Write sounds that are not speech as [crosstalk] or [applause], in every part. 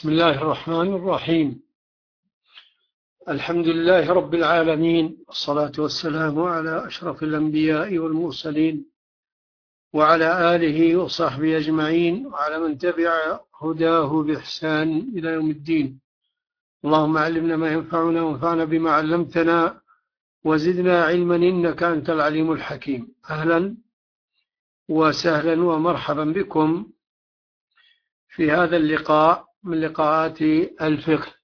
بسم الله الرحمن الرحيم. الحمد لله رب العالمين والصلاة والسلام على أشرف الأنبياء والمرسلين وعلى آله وصحبه أجمعين وعلى من تبع هداه بإحسان إلى يوم الدين. اللهم علمنا ما ينفعنا وانفعنا بما علمتنا وزدنا علما إنك أنت العليم الحكيم. أهلا وسهلا ومرحبا بكم في هذا اللقاء. من لقاءات الفقه.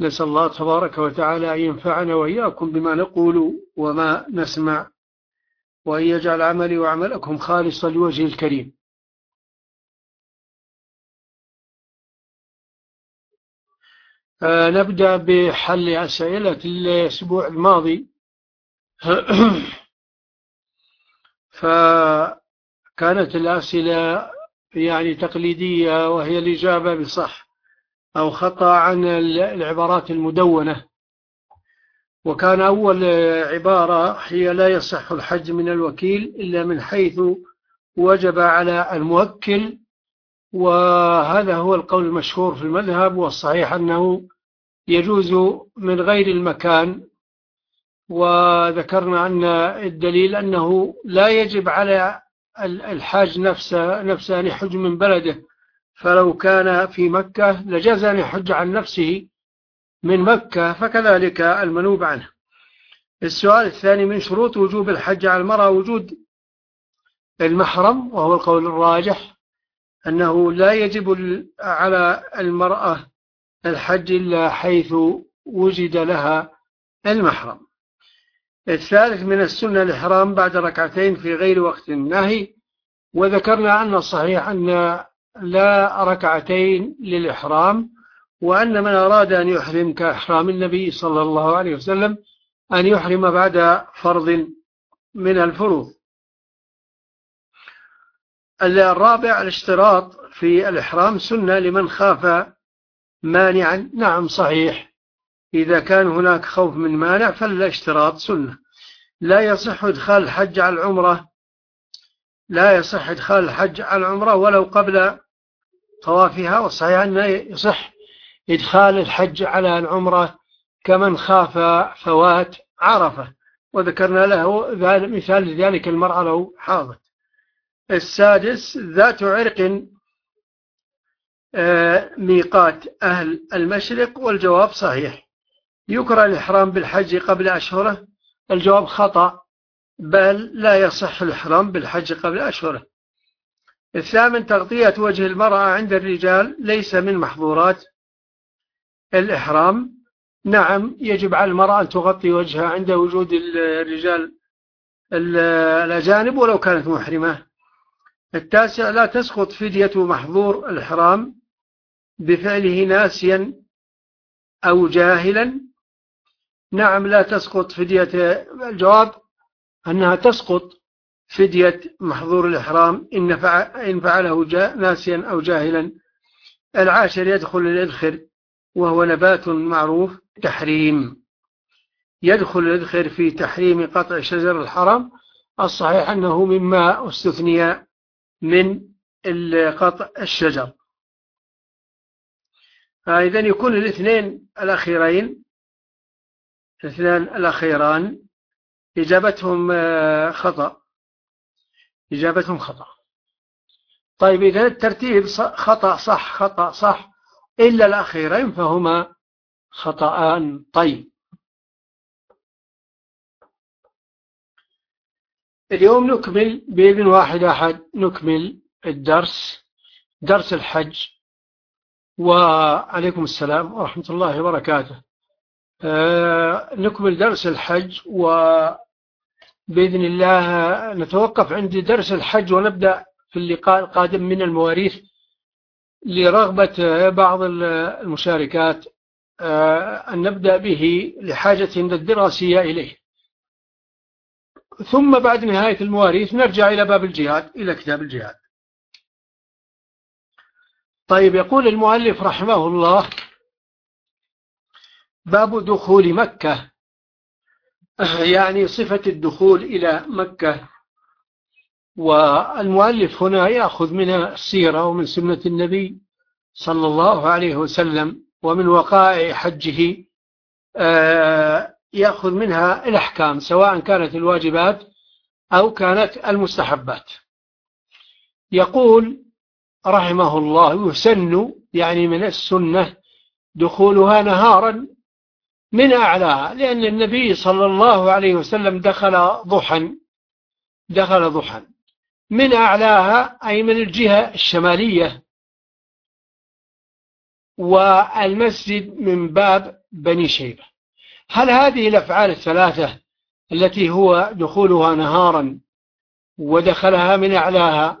نسأل الله تبارك وتعالى أن ينفعنا وإياكم بما نقول وما نسمع وأن يجعل عملي وعملكم خالصا لوجه الكريم. آه نبدأ بحل أسئلة الأسبوع الماضي. [clears throat] فكانت الأسئلة يعني تقليدية وهي الإجابة بصح أو خطأ عن العبارات المدونة. وكان أول عبارة هي لا يصح الحج من الوكيل إلا من حيث وجب على الموكل وهذا هو القول المشهور في المذهب والصحيح أنه يجوز من غير المكان. وذكرنا أن الدليل أنه لا يجب على الحاج نفسه نفسه أن يحج من بلده. فلو كان في مكة لجاز أن يحج عن نفسه من مكة فكذلك المنوب عنه. السؤال الثاني من شروط وجوب الحج على المرأة وجود المحرم وهو القول الراجح أنه لا يجب على المرأة الحج إلا حيث وجد لها المحرم. الثالث من السنة الإحرام بعد ركعتين في غير وقت النهي وذكرنا أن الصحيح أن لا ركعتين للإحرام وأن من أراد أن يحرم كإحرام النبي صلى الله عليه وسلم أن يحرم بعد فرض من الفروض. الرابع الاشتراط في الإحرام سنة لمن خاف مانعا. نعم صحيح. إذا كان هناك خوف من مانع فالاشتراط سنة. لا يصح إدخال الحج على العمرة. لا يصح إدخال الحج على العمرة ولو قبل طوافها والصحيح أنه يصح إدخال الحج على العمرة كمن خاف فوات عرفة. وذكرنا له مثال ذلك المرأة لو حاضت. السادس ذات عرق آه، ميقات أهل المشرق والجواب صحيح. يكره الإحرام بالحج قبل أشهره؟ الجواب خطأ بل لا يصح الإحرام بالحج قبل أشهره. الثامن تغطية وجه المرأة عند الرجال ليس من محظورات الإحرام. نعم يجب على المرأة أن تغطي وجهها عند وجود الرجال الأجانب ولو كانت محرمة. التاسع لا تسقط فدية محظور الإحرام بفعله ناسيا أو جاهلا. نعم لا تسقط فدية. الجواب أنها تسقط فدية محظور الإحرام إن, إن فعله ناسيا أو جاهلا. العاشر يدخل الإذخر وهو نبات معروف تحريم. يدخل الإذخر في تحريم قطع شجر الحرم الصحيح أنه مما استثني من قطع الشجر. فإذا يكون الاثنين الأخيرين. الاثنان الأخيران إجابتهم آه، خطأ. إجابتهم خطأ. طيب إذا الترتيب خطأ صح خطأ صح إلا الأخيرين فهما خطأان. طيب. اليوم نكمل بإذن واحد أحد نكمل الدرس درس الحج. وعليكم السلام ورحمة الله وبركاته. نكمل درس الحج وبإذن الله نتوقف عند درس الحج ونبدأ في اللقاء القادم من المواريث لرغبة بعض المشاركات. آه، أن نبدأ به لحاجة الدراسية إليه. ثم بعد نهاية المواريث نرجع إلى باب الجهاد إلى كتاب الجهاد. طيب يقول المؤلف رحمه الله باب دخول مكة. يعني صفة الدخول إلى مكة. والمؤلف هنا يأخذ من السيرة ومن سنة النبي صلى الله عليه وسلم ومن وقائع حجه. آه، يأخذ منها الأحكام سواء كانت الواجبات أو كانت المستحبات. يقول رحمه الله يسن يعني من السنة دخولها نهارا من أعلاها لأن النبي صلى الله عليه وسلم دخل ضحى دخل ضحى. من أعلاها أي من الجهة الشمالية. والمسجد من باب بني شيبة. هل هذه الأفعال الثلاثة التي هو دخولها نهارا ودخلها من أعلاها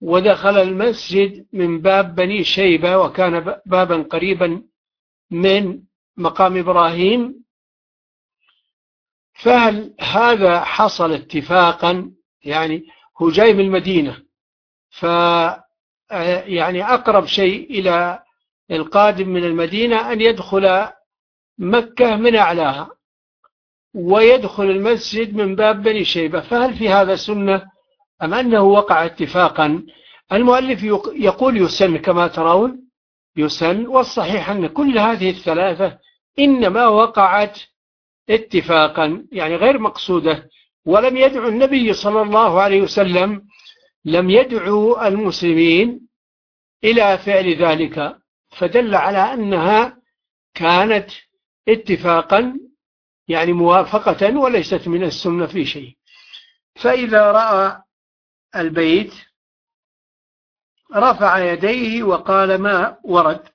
ودخل المسجد من باب بني شيبة وكان بابا قريبا من مقام إبراهيم فهل هذا حصل اتفاقا؟ يعني هو جاي من المدينة ف يعني أقرب شيء إلى القادم من المدينة أن يدخل مكة من أعلاها ويدخل المسجد من باب بني شيبة. فهل في هذا سنة أم أنه وقع اتفاقا؟ المؤلف يقول يسن كما ترون. يسن والصحيح أن كل هذه الثلاثة إنما وقعت اتفاقا يعني غير مقصودة. ولم يدعو النبي صلى الله عليه وسلم لم يدعو المسلمين إلى فعل ذلك فدل على أنها كانت اتفاقا يعني موافقة وليست من السنة في شيء. فإذا رأى البيت رفع يديه وقال ما ورد.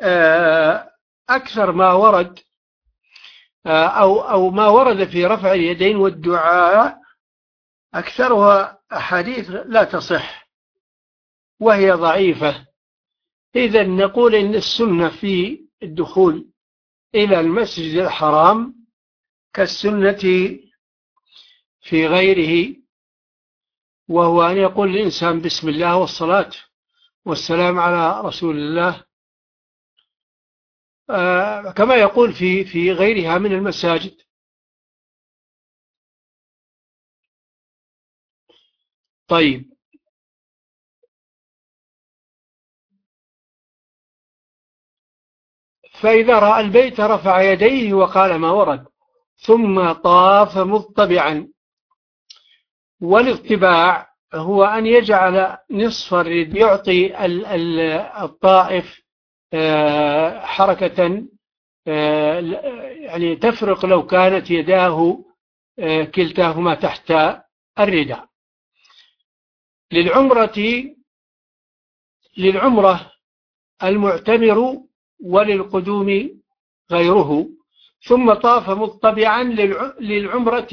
آه، أكثر ما ورد آه، أو, أو ما ورد في رفع اليدين والدعاء أكثرها أحاديث لا تصح وهي ضعيفة. إذا نقول إن السنة في الدخول إلى المسجد الحرام كالسنة في غيره. وهو أن يقول الإنسان بسم الله والصلاة والسلام على رسول الله. آه، كما يقول في في غيرها من المساجد. طيب. فإذا رأى البيت رفع يديه وقال ما ورد ثم طاف مطبعا والاطباع هو أن يجعل نصف الرد يعطي الطائف آه، حركة آه، يعني تفرق لو كانت يداه آه، كلتاهما تحت الرداء للعمرة للعمرة المعتمر وللقدوم غيره. ثم طاف مطبعا للعمرة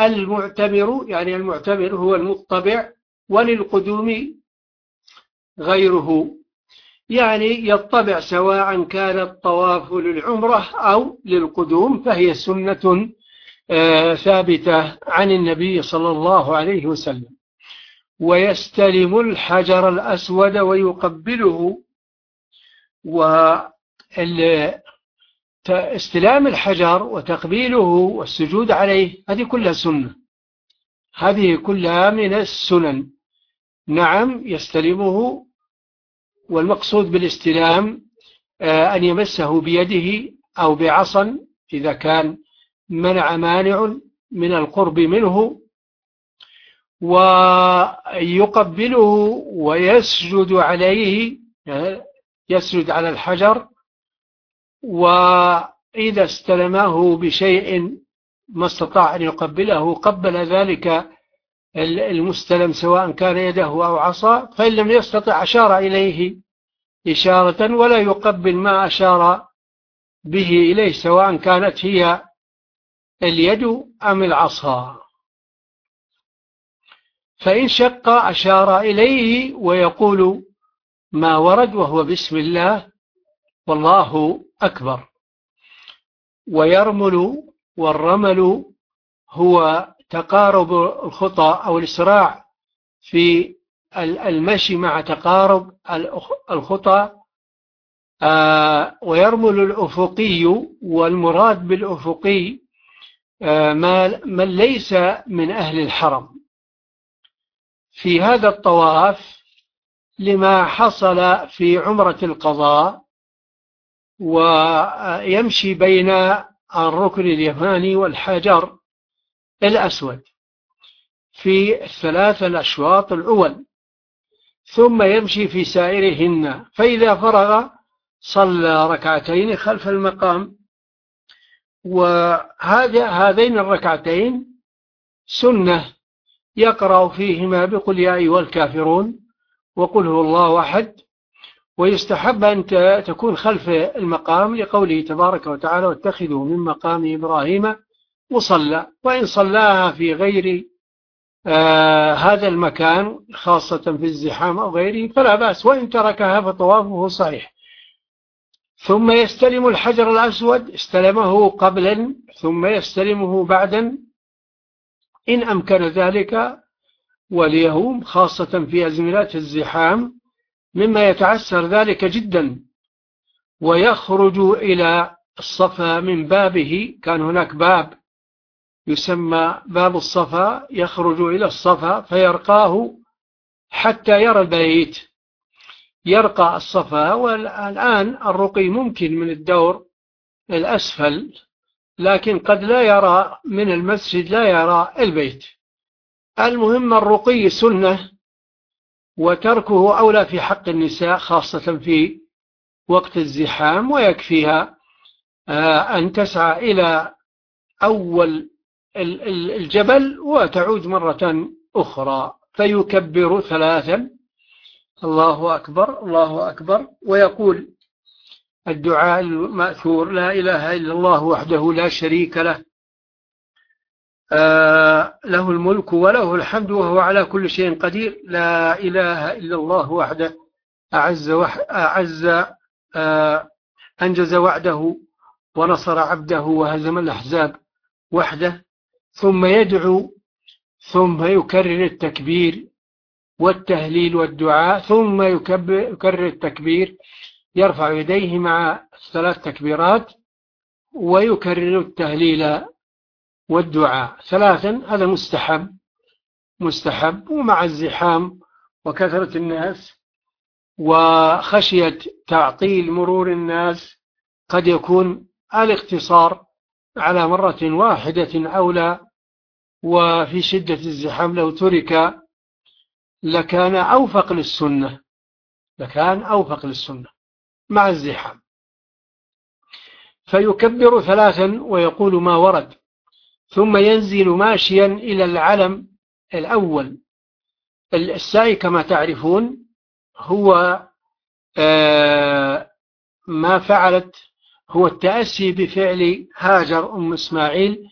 المعتمر يعني المعتمر هو المطبع وللقدوم غيره. يعني يطبع سواء كان الطواف للعمرة أو للقدوم فهي سنة آه، ثابتة عن النبي صلى الله عليه وسلم. ويستلم الحجر الأسود ويقبله واستلام الحجر وتقبيله والسجود عليه هذه كلها سنة. هذه كلها من السنن. نعم يستلمه والمقصود بالاستلام آه، أن يمسه بيده أو بعصا إذا كان منع مانع من القرب منه ويقبله ويسجد عليه آه، يسجد على الحجر وإذا استلمه بشيء ما استطاع أن يقبله قبل ذلك المستلم سواء كان يده أو عصا فإن لم يستطع أشار إليه إشارة ولا يقبل ما أشار به إليه سواء كانت هي اليد أم العصا. فإن شق أشار إليه ويقول ما ورد وهو بسم الله والله أكبر. ويرمل والرمل هو تقارب الخطى أو الإسراع في المشي مع تقارب الخطى. آه، ويرمل الأفقي والمراد بالأفقي آه، من ليس من أهل الحرم. في هذا الطواف لما حصل في عمرة القضاء ويمشي بين الركن اليماني والحجر الأسود في الثلاث الأشواط الأول ثم يمشي في سائرهن. فإذا فرغ صلى ركعتين خلف المقام وهذا هذين الركعتين سنة يقرأ فيهما بقل يا أيها الكافرون وقل هو الله أحد ويستحب أن تكون خلف المقام لقوله تبارك وتعالى واتخذوا من مقام إبراهيم مصلى. وإن صلاها في غير آه هذا المكان خاصة في الزحام أو غيره فلا بأس. وإن تركها فطوافه صحيح. ثم يستلم الحجر الأسود. استلمه قبلا ثم يستلمه بعدا. إن أمكن ذلك واليوم خاصة في أزمنات الزحام مما يتعسر ذلك جدا. ويخرج إلى الصفا من بابه كان هناك باب يسمى باب الصفا يخرج إلى الصفا فيرقاه حتى يرى البيت. يرقى الصفا والآن الرقي ممكن من الدور الأسفل لكن قد لا يرى من المسجد لا يرى البيت. المهم الرقي سنة وتركه أولى في حق النساء خاصة في وقت الزحام ويكفيها آه، أن تسعى إلى أول الجبل وتعود مرة أخرى. فيكبر ثلاثا. الله أكبر الله أكبر. ويقول الدعاء المأثور لا إله إلا الله وحده لا شريك له. له الملك وله الحمد وهو على كل شيء قدير. لا إله إلا الله وحده أعز, أعز آه أنجز وعده ونصر عبده وهزم الأحزاب وحده. ثم يدعو ثم يكرر التكبير والتهليل والدعاء ثم يكرر التكبير يرفع يديه مع ثلاث تكبيرات ويكرر التهليل والدعاء ثلاثا هذا مستحب مستحب ومع الزحام وكثرة الناس وخشية تعطيل مرور الناس قد يكون الاقتصار على مرة واحدة أولى وفي شدة الزحام لو ترك لكان أوفق للسنة لكان أوفق للسنة مع الزحام. فيكبر ثلاثا ويقول ما ورد. ثم ينزل ماشيا إلى العلم الأول. السعي كما تعرفون هو آه، ما فعلت هو التأسي بفعل هاجر أم إسماعيل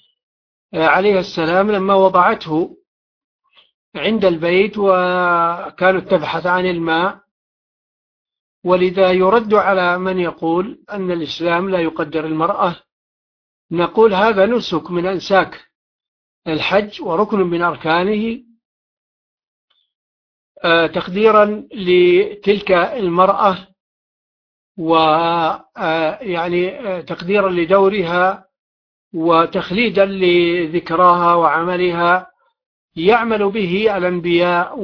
آه، عليه السلام لما وضعته عند البيت وكانت تبحث عن الماء. ولذا يرد على من يقول أن الإسلام لا يقدر المرأة نقول هذا نسك من أنساك الحج وركن من أركانه آه، تقديرا لتلك المرأة ويعني آه، آه، تقديرا لدورها وتخليدا لذكراها وعملها يعمل به الأنبياء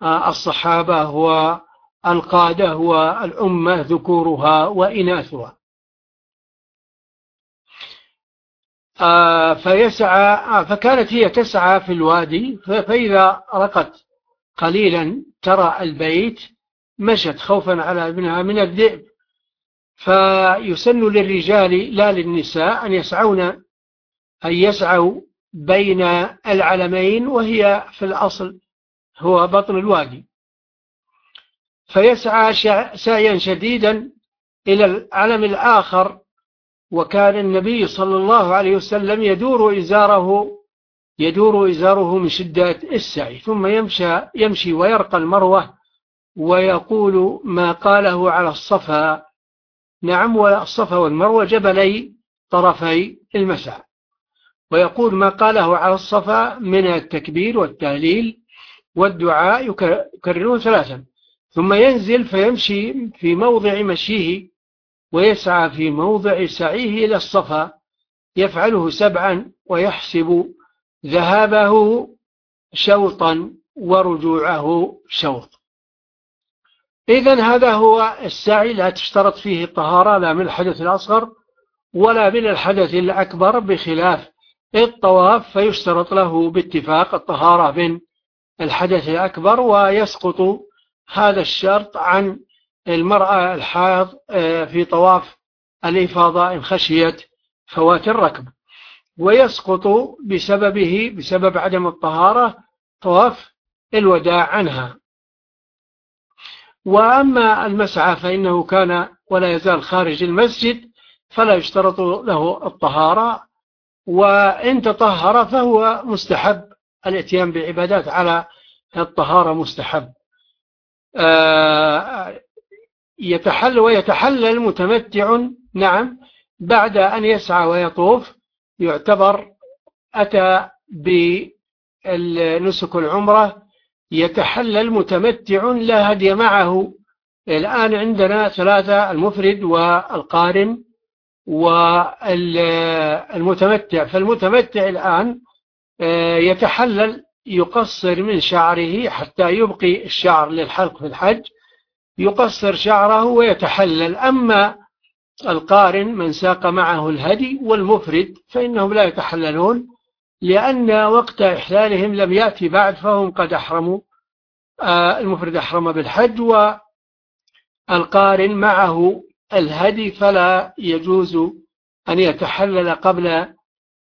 والصحابة والقادة والأمة ذكورها وإناثها. فيسعى آه، فكانت هي تسعى في الوادي فإذا رقت قليلا ترى البيت مشت خوفا على ابنها من الذئب. فيسن للرجال لا للنساء أن يسعون أن يسعوا بين العلمين وهي في الأصل هو بطن الوادي. فيسعى سعيا شديدا إلى العلم الآخر وكان النبي صلى الله عليه وسلم يدور إزاره يدور إزاره من شدة السعي ثم يمشى يمشي ويرقى المروة ويقول ما قاله على الصفا. نعم والصفا والمروة جبلي طرفي المسعى ويقول ما قاله على الصفا من التكبير والتهليل والدعاء يكررون ثلاثا. ثم ينزل فيمشي في موضع مشيه ويسعى في موضع سعيه إلى الصفا يفعله سبعا ويحسب ذهابه شوطا ورجوعه شوط. إذا هذا هو السعي لا تشترط فيه الطهارة لا من الحدث الأصغر ولا من الحدث الأكبر بخلاف الطواف فيشترط له باتفاق الطهارة من الحدث الأكبر ويسقط هذا الشرط عن المرأة الحائض آه، في طواف الإفاضة إن خشيت فوات الركب. ويسقط بسببه بسبب عدم الطهارة طواف الوداع عنها. وأما المسعى فإنه كان ولا يزال خارج المسجد فلا يشترط له الطهارة. وإن تطهر فهو مستحب الإتيان بعبادات على الطهارة مستحب. آه، يتحل ويتحلل متمتع نعم بعد أن يسعى ويطوف يعتبر أتى بنسك العمرة يتحلل متمتع لا هدي معه. الآن عندنا ثلاثة المفرد والقارن والمتمتع. فالمتمتع الآن آه، يتحلل يقصر من شعره حتى يبقي الشعر للحلق في الحج. يقصر شعره ويتحلل. أما القارن من ساق معه الهدي والمفرد فإنهم لا يتحللون لأن وقت إحلالهم لم يأتي بعد فهم قد أحرموا آه، المفرد أحرم بالحج والقارن معه الهدي فلا يجوز أن يتحلل قبل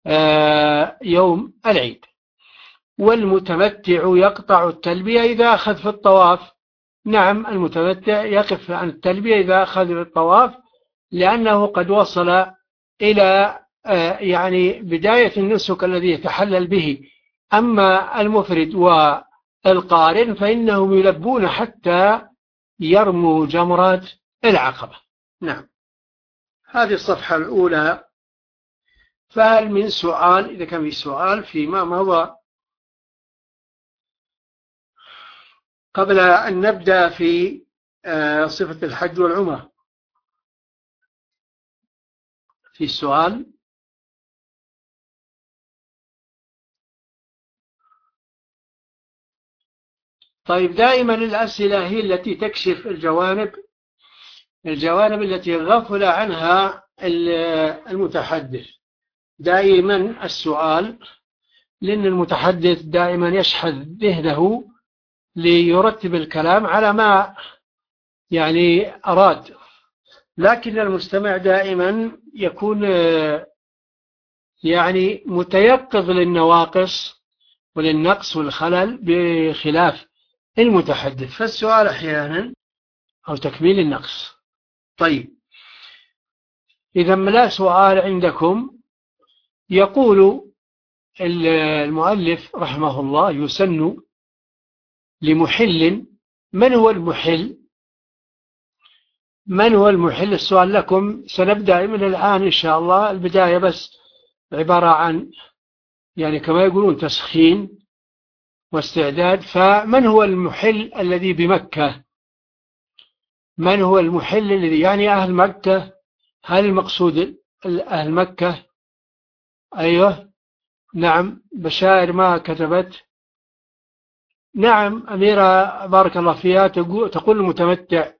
آه، يوم العيد. والمتمتع يقطع التلبية إذا أخذ في الطواف. نعم المتمتع يقف عن التلبية إذا أخذ الطواف لأنه قد وصل إلى آه، يعني بداية النسك الذي يتحلل به. أما المفرد والقارن فإنهم يلبون حتى يرموا جمرات العقبة. نعم. هذه الصفحة الأولى. فهل من سؤال إذا كان في سؤال فيما مضى قبل أن نبدأ في آه، صفة الحج والعمرة. في سؤال. طيب دائما الأسئلة هي التي تكشف الجوانب الجوانب التي غفل عنها المتحدث. دائما السؤال لأن المتحدث دائما يشحذ ذهنه ليرتب الكلام على ما يعني أراد. لكن المستمع دائما يكون يعني متيقظ للنواقص وللنقص والخلل بخلاف المتحدث. فالسؤال أحيانا أو تكميل النقص. طيب. إذا لا سؤال عندكم. يقول المؤلف رحمه الله يسن لمحل. من هو المحل؟ من هو المحل؟ السؤال لكم. سنبدأ من الآن إن شاء الله. البداية بس عبارة عن يعني كما يقولون تسخين واستعداد. فمن هو المحل الذي بمكة؟ من هو المحل الذي يعني أهل مكة؟ هل المقصود أهل مكة؟ أيوه. نعم. بشائر ما كتبت. نعم أميرة بارك الله فيها تقول المتمتع.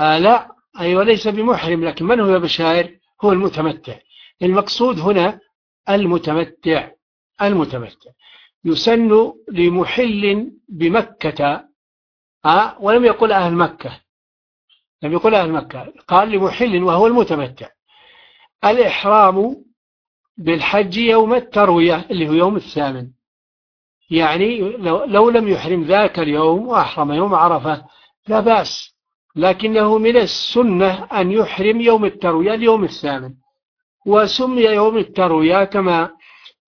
آه لا أيوة ليس بمحرم لكن من هو بشائر هو المتمتع. المقصود هنا المتمتع المتمتع. يسن لمحل بمكة آه ولم يقل أهل مكة. لم يقل أهل مكة قال لمحل وهو المتمتع. الإحرام بالحج يوم التروية اللي هو يوم الثامن. يعني لو, لو لم يحرم ذاك اليوم وأحرم يوم عرفة لا بأس لكنه من السنة أن يحرم يوم التروية اليوم الثامن وسمي يوم التروية كما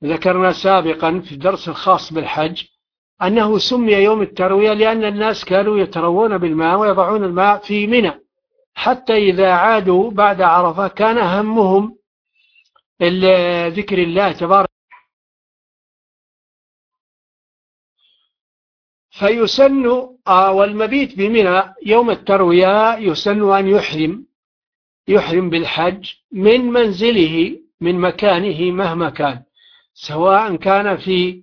ذكرنا سابقا في الدرس الخاص بالحج أنه سمي يوم التروية لأن الناس كانوا يتروون بالماء ويضعون الماء في منى حتى إذا عادوا بعد عرفة كان همهم ذكر الله تبارك فيسن آه، والمبيت بمنى يوم التروية يسن أن يحرم يحرم بالحج من منزله من مكانه مهما كان سواء كان في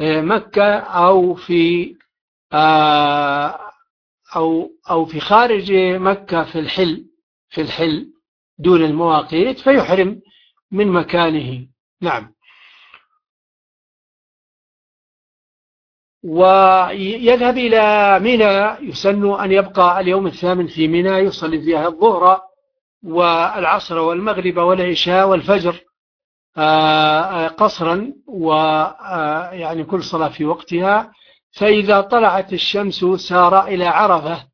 آه، مكة أو في آه، أو أو في خارج مكة في الحل في الحل دون المواقيت فيحرم من مكانه. نعم. ويذهب إلى منى يسن أن يبقى اليوم الثامن في منى يصلي فيها الظهر والعصر والمغرب والعشاء والفجر آه، آه، قصرا ويعني كل صلاة في وقتها. فإذا طلعت الشمس سار إلى عرفة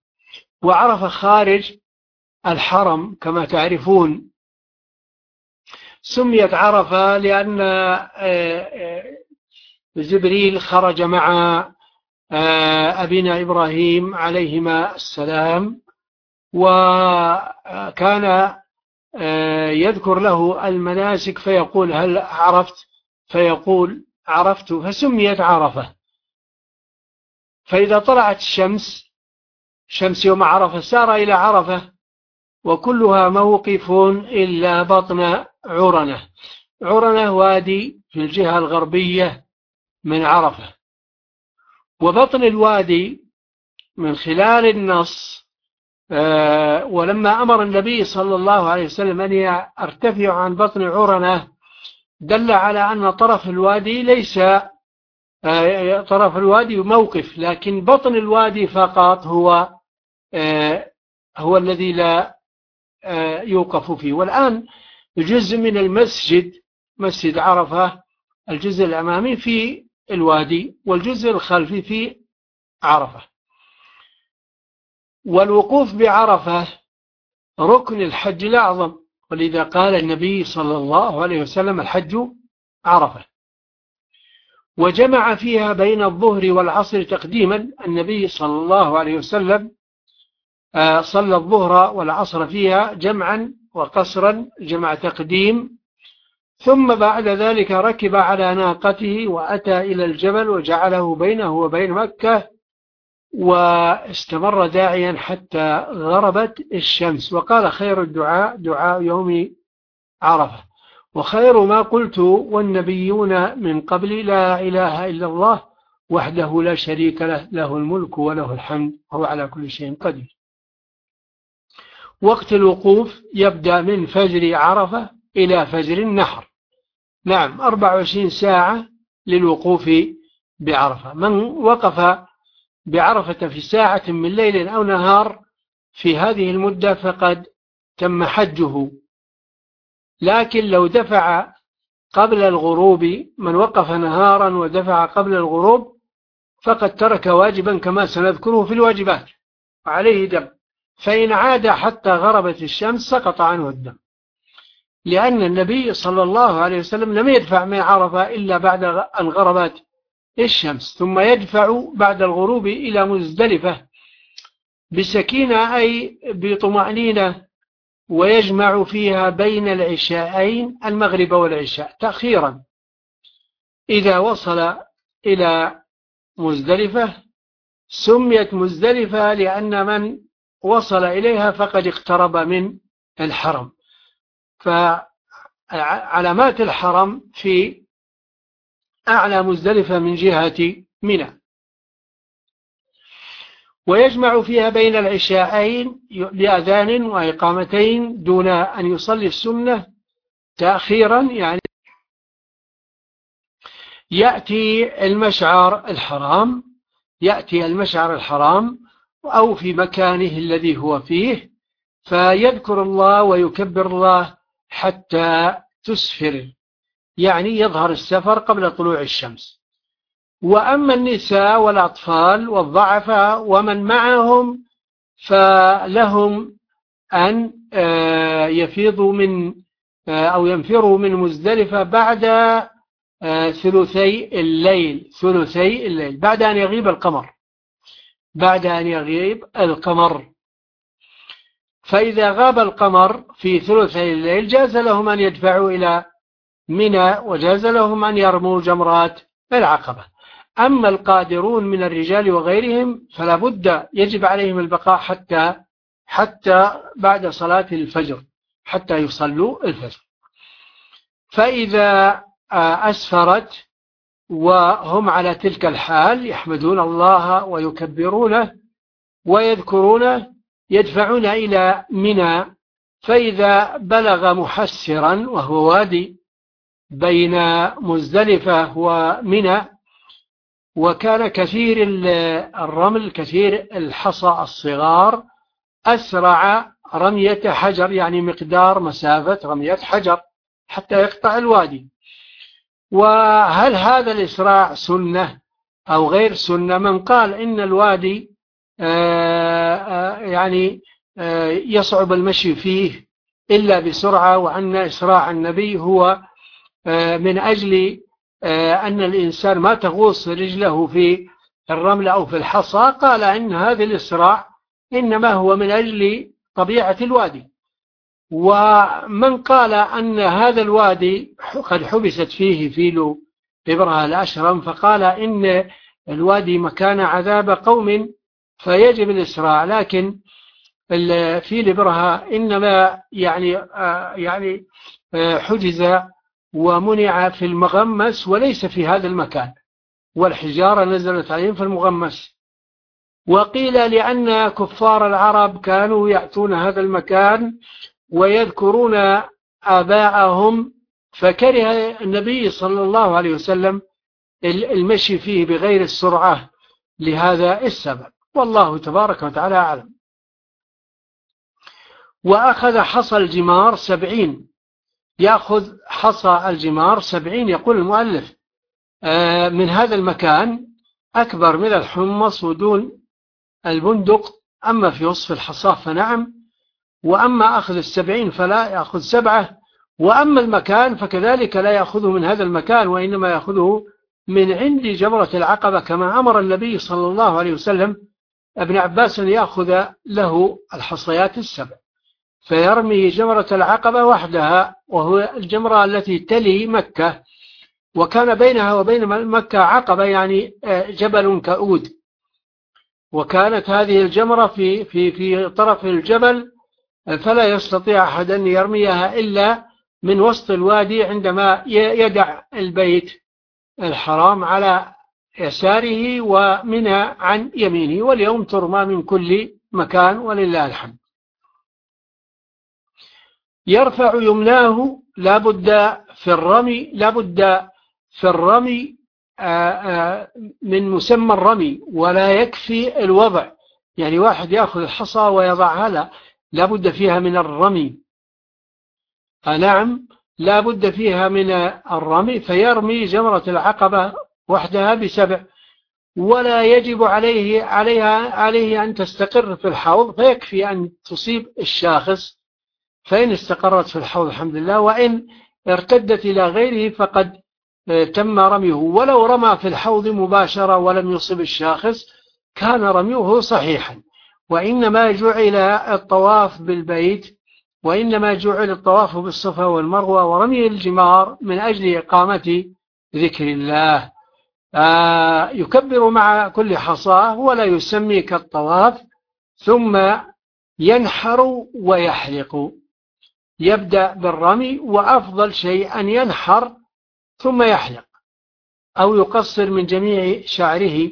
وعرفة خارج الحرم كما تعرفون. سميت عرفة لأن آه، جبريل خرج مع أبينا إبراهيم عليهما السلام وكان آه، يذكر له المناسك فيقول هل عرفت؟ فيقول عرفت فسميت عرفة. فإذا طلعت الشمس شمس يوم عرفة سار إلى عرفة وكلها موقف إلا بطن عرنة. عرنة وادي في الجهة الغربية. من عرفة. وبطن الوادي من خلال النص آه، ولما أمر النبي صلى الله عليه وسلم أن يرتفع عن بطن عرنة دل على أن طرف الوادي ليس آه، طرف الوادي موقف لكن بطن الوادي فقط هو آه، هو الذي لا يوقف فيه. والآن جزء من المسجد مسجد عرفة الجزء الأمامي في الوادي والجزء الخلفي في عرفة. والوقوف بعرفة ركن الحج الأعظم. ولذا قال النبي صلى الله عليه وسلم الحج عرفة. وجمع فيها بين الظهر والعصر تقديما النبي صلى الله عليه وسلم آه، صلى الظهر والعصر فيها جمعا وقصرا جمع تقديم ثم بعد ذلك ركب على ناقته وأتى إلى الجبل وجعله بينه وبين مكة واستمر داعيا حتى غربت الشمس. وقال خير الدعاء دعاء يوم عرفة. وخير ما قلت والنبيون من قبل لا إله إلا الله وحده لا شريك له له الملك وله الحمد وهو على كل شيء قدير. وقت الوقوف يبدأ من فجر عرفة إلى فجر النحر. نعم 24 ساعة للوقوف بعرفة. من وقف بعرفة في ساعة من ليل أو نهار في هذه المدة فقد تم حجه. لكن لو دفع قبل الغروب من وقف نهارا ودفع قبل الغروب فقد ترك واجبا كما سنذكره في الواجبات وعليه دم. فإن عاد حتى غربت الشمس سقط عنه الدم. لأن النبي صلى الله عليه وسلم لم يدفع من عرفة إلا بعد أن غربت الشمس ثم يدفع بعد الغروب إلى مزدلفة بسكينة أي بطمأنينة ويجمع فيها بين العشاءين المغرب والعشاء تأخيرا. إذا وصل إلى مزدلفة سميت مزدلفة لأن من وصل إليها فقد اقترب من الحرم. فعلامات الحرم في أعلى مزدلفة من جهة منى. ويجمع فيها بين العشاءين بأذان وإقامتين دون أن يصلي السنة تأخيرا يعني يأتي المشعر الحرام يأتي المشعر الحرام أو في مكانه الذي هو فيه فيذكر الله ويكبر الله حتى تسفر يعني يظهر السفر قبل طلوع الشمس. وأما النساء والأطفال والضعفاء ومن معهم فلهم أن آه، يفيضوا من آه، أو ينفروا من مزدلفة بعد آه، ثلثي الليل ثلثي الليل بعد أن يغيب القمر بعد أن يغيب القمر. فإذا غاب القمر في ثلثي الليل جاز لهم أن يدفعوا إلى منى وجاز لهم أن يرموا جمرات العقبة. أما القادرون من الرجال وغيرهم فلا بد يجب عليهم البقاء حتى حتى بعد صلاة الفجر حتى يصلوا الفجر. فإذا أسفرت وهم على تلك الحال يحمدون الله ويكبرونه ويذكرون يدفعون إلى منى فإذا بلغ محسرا وهو وادي بين مزدلفة ومنى وكان كثير الرمل كثير الحصى الصغار أسرع رمية حجر يعني مقدار مسافة رمية حجر حتى يقطع الوادي. وهل هذا الإسراع سنة أو غير سنة؟ من قال إن الوادي آه، يعني آه، يصعب المشي فيه إلا بسرعة وأن إسراع النبي هو من أجل أن الإنسان ما تغوص رجله في الرمل أو في الحصى. قال إن هذا الإسراع إنما هو من أجل طبيعة الوادي. ومن قال أن هذا الوادي قد حبست فيه فيل أبرهة الأشرم فقال إن الوادي مكان عذاب قوم فيجب الإسراع لكن فيل أبرهة إنما يعني آه، يعني آه، حجز ومنع في المغمس وليس في هذا المكان. والحجارة نزلت عليهم في المغمس. وقيل لأن كفار العرب كانوا يأتون هذا المكان ويذكرون آباءهم فكره النبي صلى الله عليه وسلم المشي فيه بغير السرعة لهذا السبب. والله تبارك وتعالى أعلم. وأخذ حصى الجمار سبعين. يأخذ حصى الجمار سبعين يقول المؤلف. آه، من هذا المكان أكبر من الحمص ودون البندق أما في وصف الحصاة فنعم. وأما أخذ السبعين فلا يأخذ سبعة. وأما المكان فكذلك لا يأخذه من هذا المكان وإنما يأخذه من عند جمرة العقبة كما أمر النبي صلى الله عليه وسلم ابن عباس أن يأخذ له الحصيات السبع فيرمي جمرة العقبة وحدها وهو الجمرة التي تلي مكة وكان بينها وبين مكة عقبة يعني آه، جبل كؤود وكانت هذه الجمرة في في في طرف الجبل فلا يستطيع أحد أن يرميها إلا من وسط الوادي عندما يدع البيت الحرام على يساره ومنى عن يمينه واليوم ترمى من كل مكان ولله الحمد. يرفع يمناه لابد في الرمي لابد في الرمي آه، آه، من مسمى الرمي ولا يكفي الوضع. يعني واحد يأخذ الحصى ويضعها لا لابد فيها من الرمي. آه، نعم لابد فيها من الرمي فيرمي جمرة العقبة وحدها بسبع ولا يجب عليه عليها عليه أن تستقر في الحوض فيكفي أن تصيب الشاخص. فإن استقرت في الحوض الحمد لله. وإن ارتدت إلى غيره فقد تم رميه. ولو رمى في الحوض مباشرة ولم يصب الشاخص كان رميه صحيحا. وإنما جعل الطواف بالبيت وإنما جعل الطواف بالصفا والمروة ورمي الجمار من أجل إقامة ذكر الله. آه يكبر مع كل حصاه ولا يسمي كالطواف ثم ينحر ويحلق. يبدأ بالرمي وأفضل شيء أن ينحر ثم يحلق أو يقصر من جميع شعره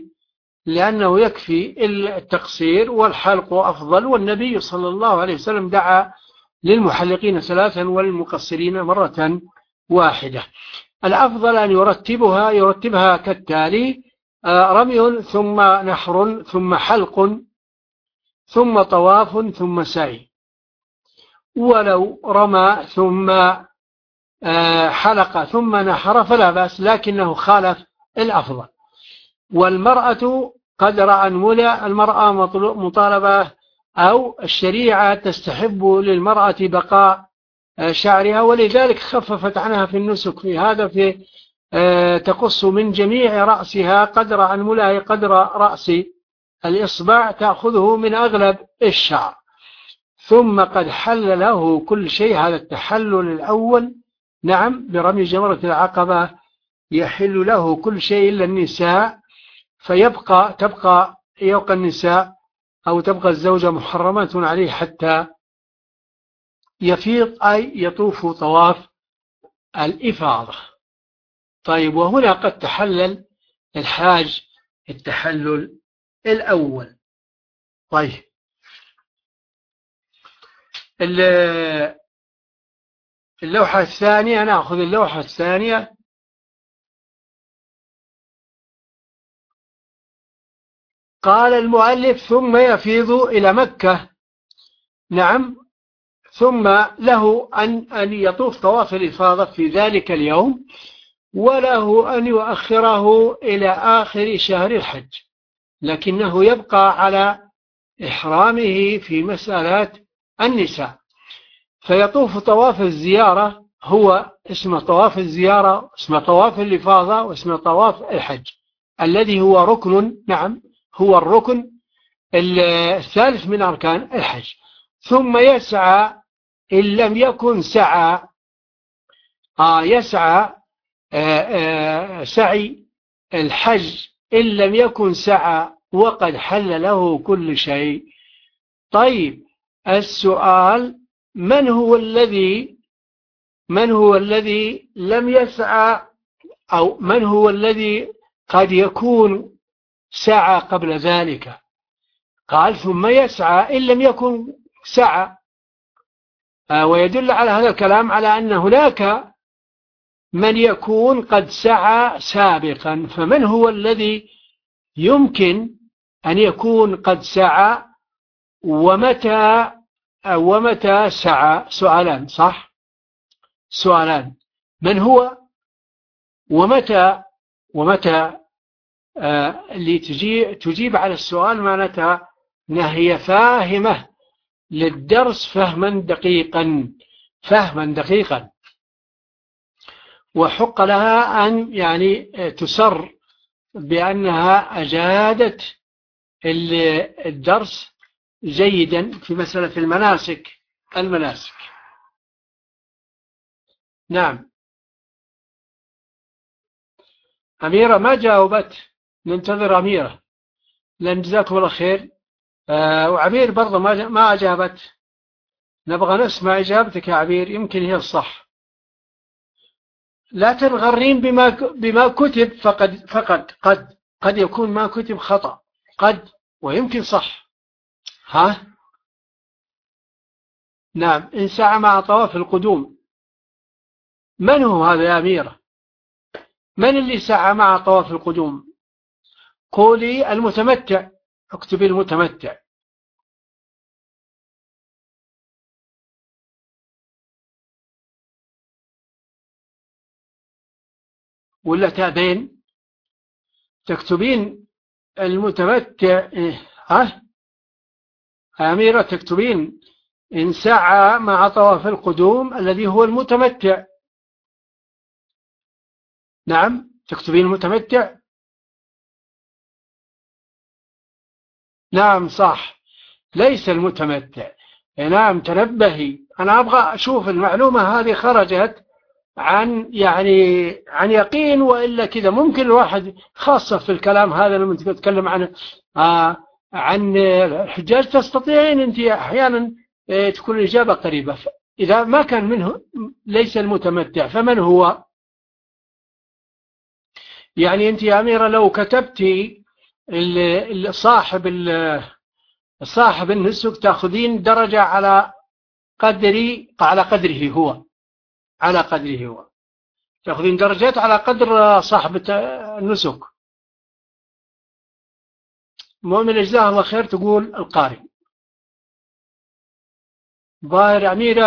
لأنه يكفي التقصير والحلق أفضل. والنبي صلى الله عليه وسلم دعا للمحلقين ثلاثا والمقصرين مرة واحدة. الأفضل أن يرتبها يرتبها كالتالي آه، رمي ثم نحر ثم حلق ثم طواف ثم سعي. ولو رمى ثم آه، حلق ثم نحر فلا بأس لكنه خالف الأفضل. والمرأة قدر أن مولى المرأة مطالبة أو الشريعة تستحب للمرأة بقاء شعرها ولذلك خففت عنها في النسك. في هذا في آه، تقص من جميع رأسها قدر أن مولى قدر رأس الإصبع تأخذه من أغلب الشعر. ثم قد حل له كل شيء. هذا التحلل الأول نعم برمي جمرة العقبة يحل له كل شيء إلا النساء. فيبقى تبقى يبقى النساء أو تبقى الزوجة محرمة عليه حتى يفيض أي يطوف طواف الإفاضة. طيب وهنا قد تحلل الحاج التحلل الأول. طيب. اللوحة الثانية نأخذ اللوحة الثانية. قال المؤلف ثم يفيض إلى مكة. نعم. ثم له أن, أن يطوف طواف الإفاضة في ذلك اليوم وله أن يؤخره إلى آخر شهر الحج. لكنه يبقى على إحرامه في مسألة النساء. فيطوف طواف الزيارة هو اسم طواف الزيارة اسم طواف الإفاضة واسم طواف الحج. الذي هو ركن نعم هو الركن الثالث من أركان الحج. ثم يسعى إن لم يكن سعى آه يسعى آه آه سعي الحج إن لم يكن سعى وقد حل له كل شيء. طيب السؤال من هو الذي من هو الذي لم يسعى أو من هو الذي قد يكون سعى قبل ذلك؟ قال ثم يسعى إن لم يكن سعى. ويدل على هذا الكلام على أن هناك من يكون قد سعى سابقا فمن هو الذي يمكن أن يكون قد سعى ومتى ومتى سعى؟ سؤالان صح؟ سؤالان. من هو ومتى ومتى آه اللي تجي تجيب على السؤال معناتها هي فاهمة. للدرس فهما دقيقا فهما دقيقا. وحق لها أن يعني تسر بأنها أجادت الدرس جيدا في مسألة المناسك المناسك. نعم. أميرة ما جاوبت؟ ننتظر أميرة. لأن جزاكم الله خير. آه وعبير برضه ما ما أجابت. نبغى نسمع إجابتك يا عبير يمكن هي الصح. لا تنغرين بما بما كتب فقد فقد قد قد يكون ما كتب خطأ قد ويمكن صح. ها؟ نعم إن سعى مع طواف القدوم. من هو هذا يا أميرة؟ من اللي سعى مع طواف القدوم؟ قولي المتمتع. اكتبي المتمتع. ولا تابين تكتبين المتمتع ها؟ أميرة تكتبين إن سعى مع طواف القدوم الذي هو المتمتع. نعم تكتبين المتمتع. نعم صح. ليس المتمتع. نعم تنبهي. أنا أبغى أشوف المعلومة هذه خرجت عن يعني عن يقين وإلا كذا. ممكن الواحد خاصة في الكلام هذا لما تتكلم عن آه عن الحجاج تستطيعين أنت أحيانا آه، تكون الإجابة قريبة. إذا ما كان منه ليس المتمتع. فمن هو؟ يعني أنت يا أميرة لو كتبتي صاحب صاحب النسك تأخذين درجة على قدر على قدره هو على قدره هو. تأخذين درجات على قدر صاحب النسك. مؤمن جزاه الله خير تقول القارئ. ظاهر أميرة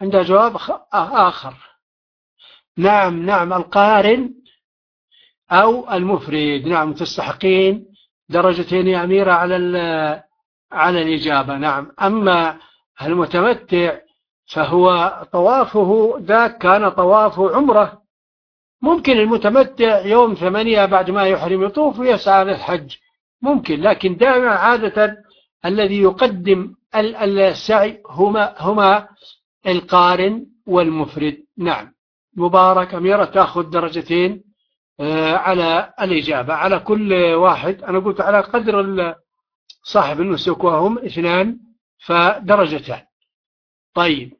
عندها جواب آخر. نعم نعم القارن أو المفرد. نعم تستحقين درجتين يا أميرة على على الإجابة. نعم أما المتمتع فهو طوافه ذاك كان طواف عمرة ممكن المتمتع يوم ثمانية بعد ما يحرم يطوف ويسعى للحج. ممكن لكن دائما عادة الذي يقدم السعي هما هما القارن والمفرد. نعم مبارك أميرة تأخذ درجتين. على الإجابة. على كل واحد أنا قلت على قدر صاحب النسك وهم اثنان فدرجتان. طيب.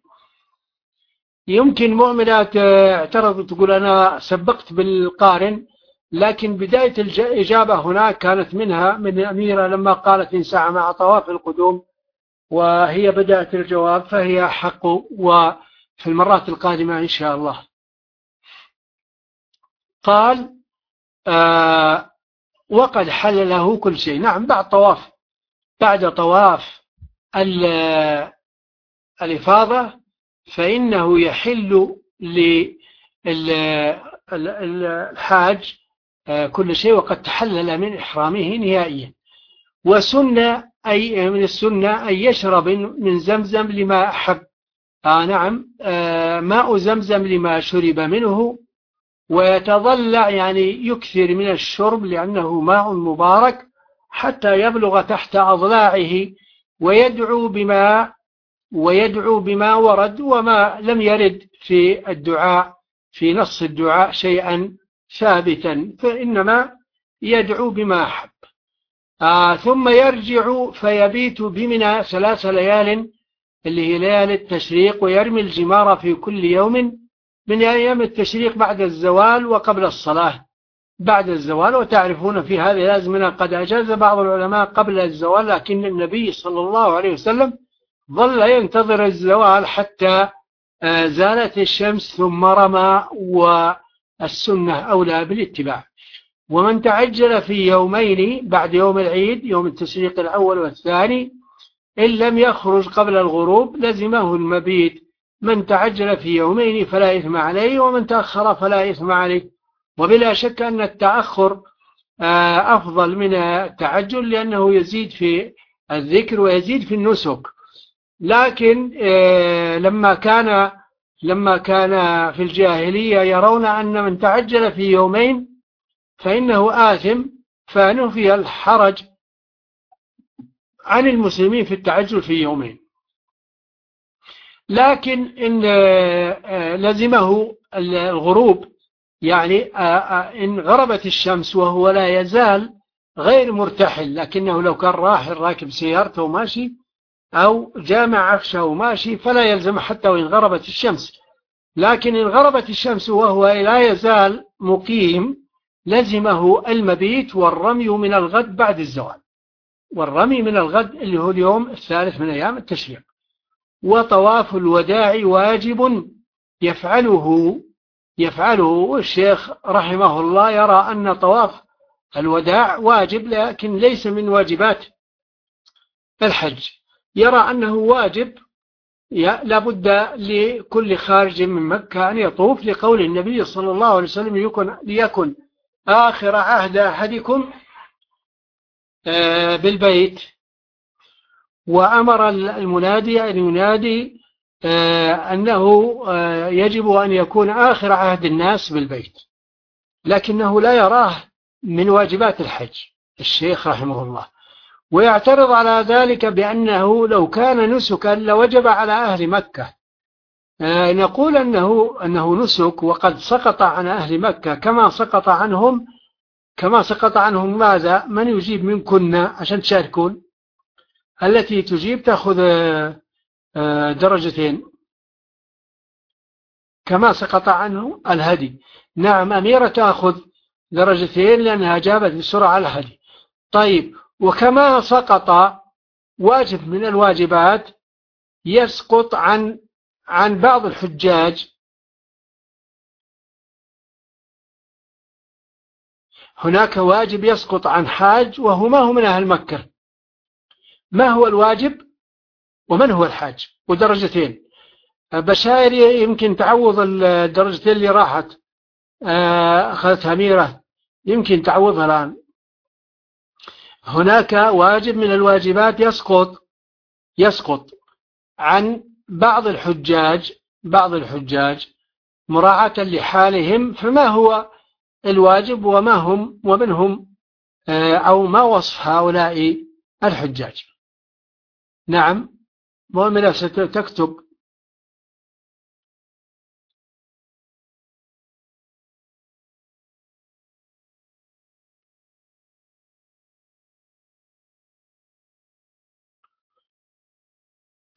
يمكن مؤمنة اعترض تقول أنا سبقت بالقارن لكن بداية الإجابة هناك كانت منها من الأميرة لما قالت إن ساعة مع طواف القدوم وهي بدأت الجواب فهي حق وفي المرات القادمة إن شاء الله. قال آه وقد حل له كل شيء. نعم بعد طواف بعد طواف الإفاضة فإنه يحل للحاج آه، كل شيء وقد تحلل من إحرامه نهائيا. وسنة أي من السنة أن يشرب من زمزم لما أحب. آه نعم آه ماء زمزم لما شرب منه ويتضلع يعني يكثر من الشرب لأنه ماء مبارك حتى يبلغ تحت أضلاعه ويدعو بما ويدعو بما ورد وما لم يرد في الدعاء في نص الدعاء شيئا ثابتا فإنما يدعو بما أحب. آه ثم يرجع فيبيت بمنى ثلاث ليال اللي هي ليالي التشريق ويرمي الجمار في كل يوم من أيام التشريق بعد الزوال وقبل الصلاة. بعد الزوال وتعرفون في هذه الأزمنة قد أجاز بعض العلماء قبل الزوال لكن النبي صلى الله عليه وسلم ظل ينتظر الزوال حتى آه، زالت الشمس ثم رمى والسنة أولى بالاتباع. ومن تعجل في يومين بعد يوم العيد يوم التشريق الأول والثاني إن لم يخرج قبل الغروب لزمه المبيت. من تعجل في يومين فلا إثم عليه ومن تأخر فلا إثم عليه. وبلا شك أن التأخر آه، أفضل من التعجل لأنه يزيد في الذكر ويزيد في النسك. لكن آه، لما كان لما كان في الجاهلية يرون أن من تعجل في يومين فإنه آثم فنفي الحرج عن المسلمين في التعجل في يومين. لكن إن آه، لزمه الغروب يعني آه، إن غربت الشمس وهو لا يزال غير مرتحل لكنه لو كان راحل راكب سيارته وماشي أو جامع عفشه وماشي فلا يلزم حتى وإن غربت الشمس. لكن إن غربت الشمس وهو لا يزال مقيم لزمه المبيت والرمي من الغد بعد الزوال. والرمي من الغد اللي هو اليوم الثالث من أيام التشريق. وطواف الوداع واجب يفعله يفعله الشيخ رحمه الله يرى أن طواف الوداع واجب لكن ليس من واجبات الحج. يرى أنه واجب لابد لكل خارج من مكة أن يطوف لقول النبي صلى الله عليه وسلم ليكن, ليكن آخر عهد أحدكم آه، بالبيت. وأمر المنادي أن ينادي آه، أنه آه، يجب أن يكون آخر عهد الناس بالبيت. لكنه لا يراه من واجبات الحج الشيخ رحمه الله. ويعترض على ذلك بأنه لو كان نسكا لوجب على أهل مكة. آه، نقول أنه, أنه نسك وقد سقط عن أهل مكة. كما سقط عنهم كما سقط عنهم ماذا؟ من يجيب منكن عشان تشاركون. التي تجيب تأخذ آه، درجتين. كما سقط عنه الهدي. نعم أميرة تأخذ درجتين لأنها جابت بسرعة الهدي. طيب وكما سقط واجب من الواجبات يسقط عن عن بعض الحجاج. هناك واجب يسقط عن حاج وهو ما هو من أهل مكة. ما هو الواجب ومن هو الحاج؟ ودرجتين. بشائر يمكن تعوض الدرجتين اللي راحت. آه، أخذتها ميرة يمكن تعوضها الآن. هناك واجب من الواجبات يسقط يسقط عن بعض الحجاج بعض الحجاج مراعاة لحالهم فما هو الواجب وما هم ومنهم آه، أو ما وصف هؤلاء الحجاج. نعم مؤمنة ستكتب.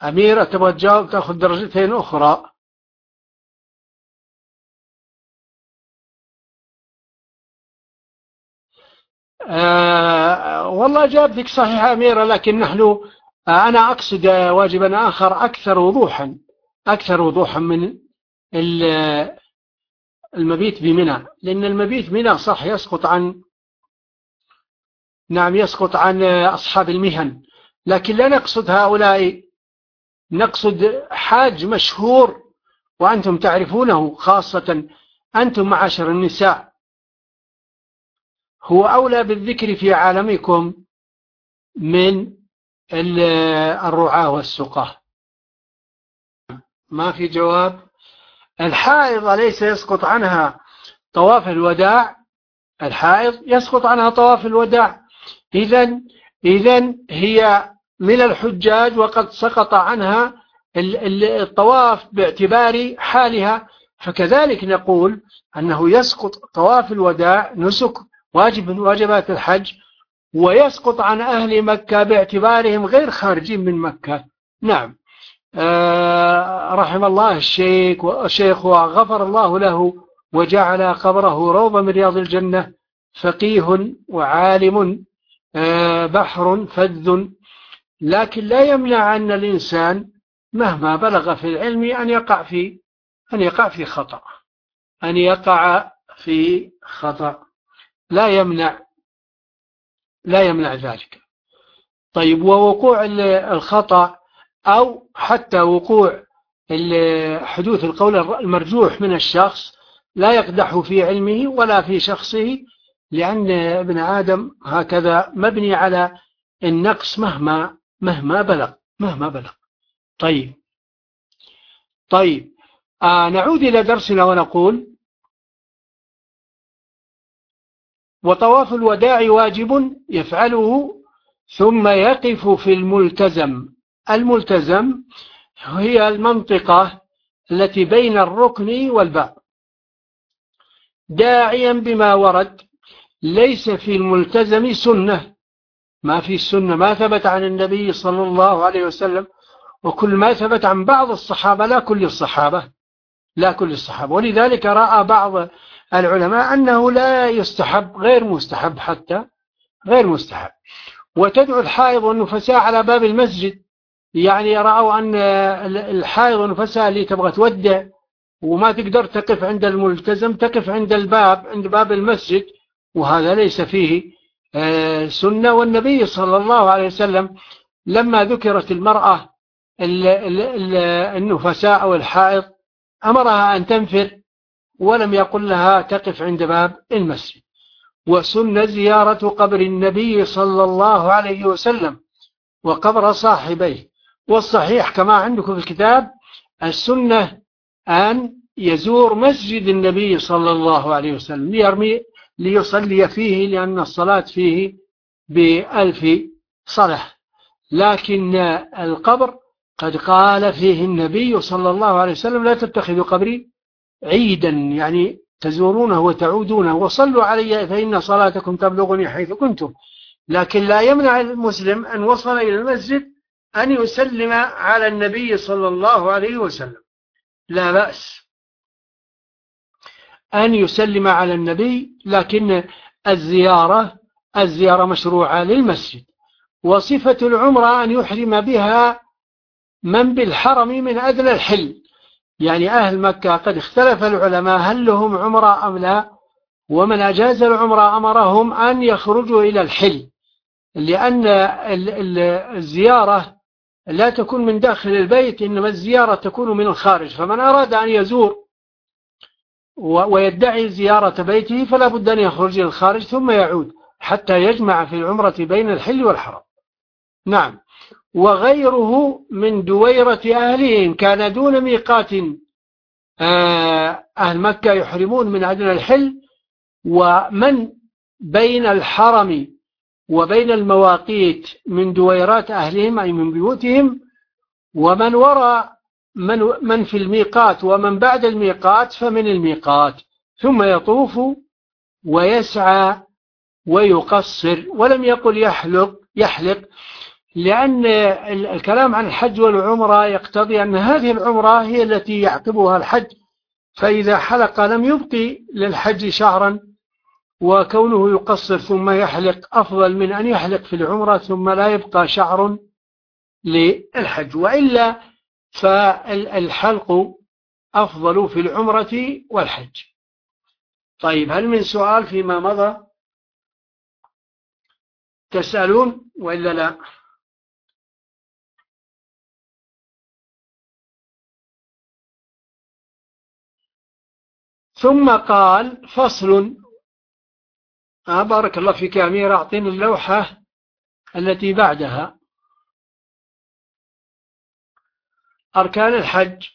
أميرة تبغى تجاوب تأخذ درجتين أخرى. آه والله جابتك صحيحة أميرة لكن نحن أنا أقصد واجبا آخر أكثر وضوحا أكثر وضوحا من المبيت بمنى. لأن المبيت بمنى صح يسقط عن نعم يسقط عن أصحاب المهن. لكن لا نقصد هؤلاء. نقصد حاج مشهور وأنتم تعرفونه خاصة. أنتم معاشر النساء. هو أولى بالذكر في عالمكم من الرعاة والسقاة. ما في جواب؟ الحائض ليس يسقط عنها طواف الوداع؟ الحائض يسقط عنها طواف الوداع. إذا إذا هي من الحجاج وقد سقط عنها الطواف باعتبار حالها. فكذلك نقول أنه يسقط طواف الوداع نسك واجب من واجبات الحج ويسقط عن أهل مكة باعتبارهم غير خارجين من مكة. نعم. آه رحم الله الشيخ والشيخ وغفر الله له وجعل قبره روضة من رياض الجنة فقيه وعالم آه بحر فذ. لكن لا يمنع أن الإنسان مهما بلغ في العلم أن يقع في أن يقع في خطأ أن يقع في خطأ. لا يمنع لا يمنع ذلك. طيب ووقوع الخطأ أو حتى وقوع حدوث القول المرجوح من الشخص لا يقدح في علمه ولا في شخصه لأن ابن آدم هكذا مبني على النقص مهما مهما بلغ مهما بلغ. طيب. طيب آه نعود إلى درسنا ونقول وطواف الوداع واجب يفعله ثم يقف في الملتزم. الملتزم هي المنطقة التي بين الركن والباب داعيا بما ورد ليس في الملتزم سنة. ما في السنة ما ثبت عن النبي صلى الله عليه وسلم. وكل ما ثبت عن بعض الصحابة لا كل الصحابة. لا كل الصحابة. ولذلك رأى بعض العلماء أنه لا يستحب غير مستحب حتى غير مستحب. وتدعو الحائض والنفساء على باب المسجد. يعني رأوا أن الحائض والنفساء اللي تبغى تودع وما تقدر تقف عند الملتزم تقف عند الباب عند باب المسجد. وهذا ليس فيه آه، سنة. والنبي صلى الله عليه وسلم لما ذكرت المرأة النفساء أو الحائض أمرها أن تنفر. ولم يقل لها تقف عند باب المسجد. وسن زيارة قبر النبي صلى الله عليه وسلم وقبر صاحبيه. والصحيح كما عندكم في الكتاب السنة أن يزور مسجد النبي صلى الله عليه وسلم ليرمي ليصلي فيه لأن الصلاة فيه بألف صلح لكن القبر قد قال فيه النبي صلى الله عليه وسلم لا تتخذوا قبري عيدا يعني تزورونه وتعودونه. وصلوا علي فإن صلاتكم تبلغني حيث كنتم. لكن لا يمنع المسلم أن وصل إلى المسجد أن يسلم على النبي صلى الله عليه وسلم. لا بأس أن يسلم على النبي لكن الزيارة الزيارة مشروعة للمسجد. وصفة العمرة أن يحرم بها من بالحرم من أدنى الحل. يعني أهل مكة قد اختلف العلماء هل لهم عمرة أم لا ومن أجاز العمرة أمرهم أن يخرجوا إلى الحل لأن الزيارة لا تكون من داخل البيت إنما الزيارة تكون من الخارج فمن أراد أن يزور ويدعي زيارة بيته فلا بد أن يخرج إلى الخارج ثم يعود حتى يجمع في العمرة بين الحل والحرم. نعم. وغيره من دويرة أهلهم. كان دون ميقات آه، أهل مكة يحرمون من أدنى الحل. ومن بين الحرم وبين المواقيت من دويرات أهلهم أي من بيوتهم ومن وراء من, من في الميقات ومن بعد الميقات فمن الميقات. ثم يطوف ويسعى ويقصر ولم يقل يحلق يحلق. لأن الكلام عن الحج والعمرة يقتضي أن هذه العمرة هي التي يعقبها الحج. فإذا حلق لم يبقي للحج شعرا وكونه يقصر ثم يحلق أفضل من أن يحلق في العمرة ثم لا يبقى شعر للحج. وإلا فالحلق أفضل في العمرة والحج. طيب هل من سؤال فيما مضى؟ تسألون وإلا لا؟ ثم قال فصل. آه بارك الله فيك يا أمير أعطيني اللوحة التي بعدها. أركان الحج.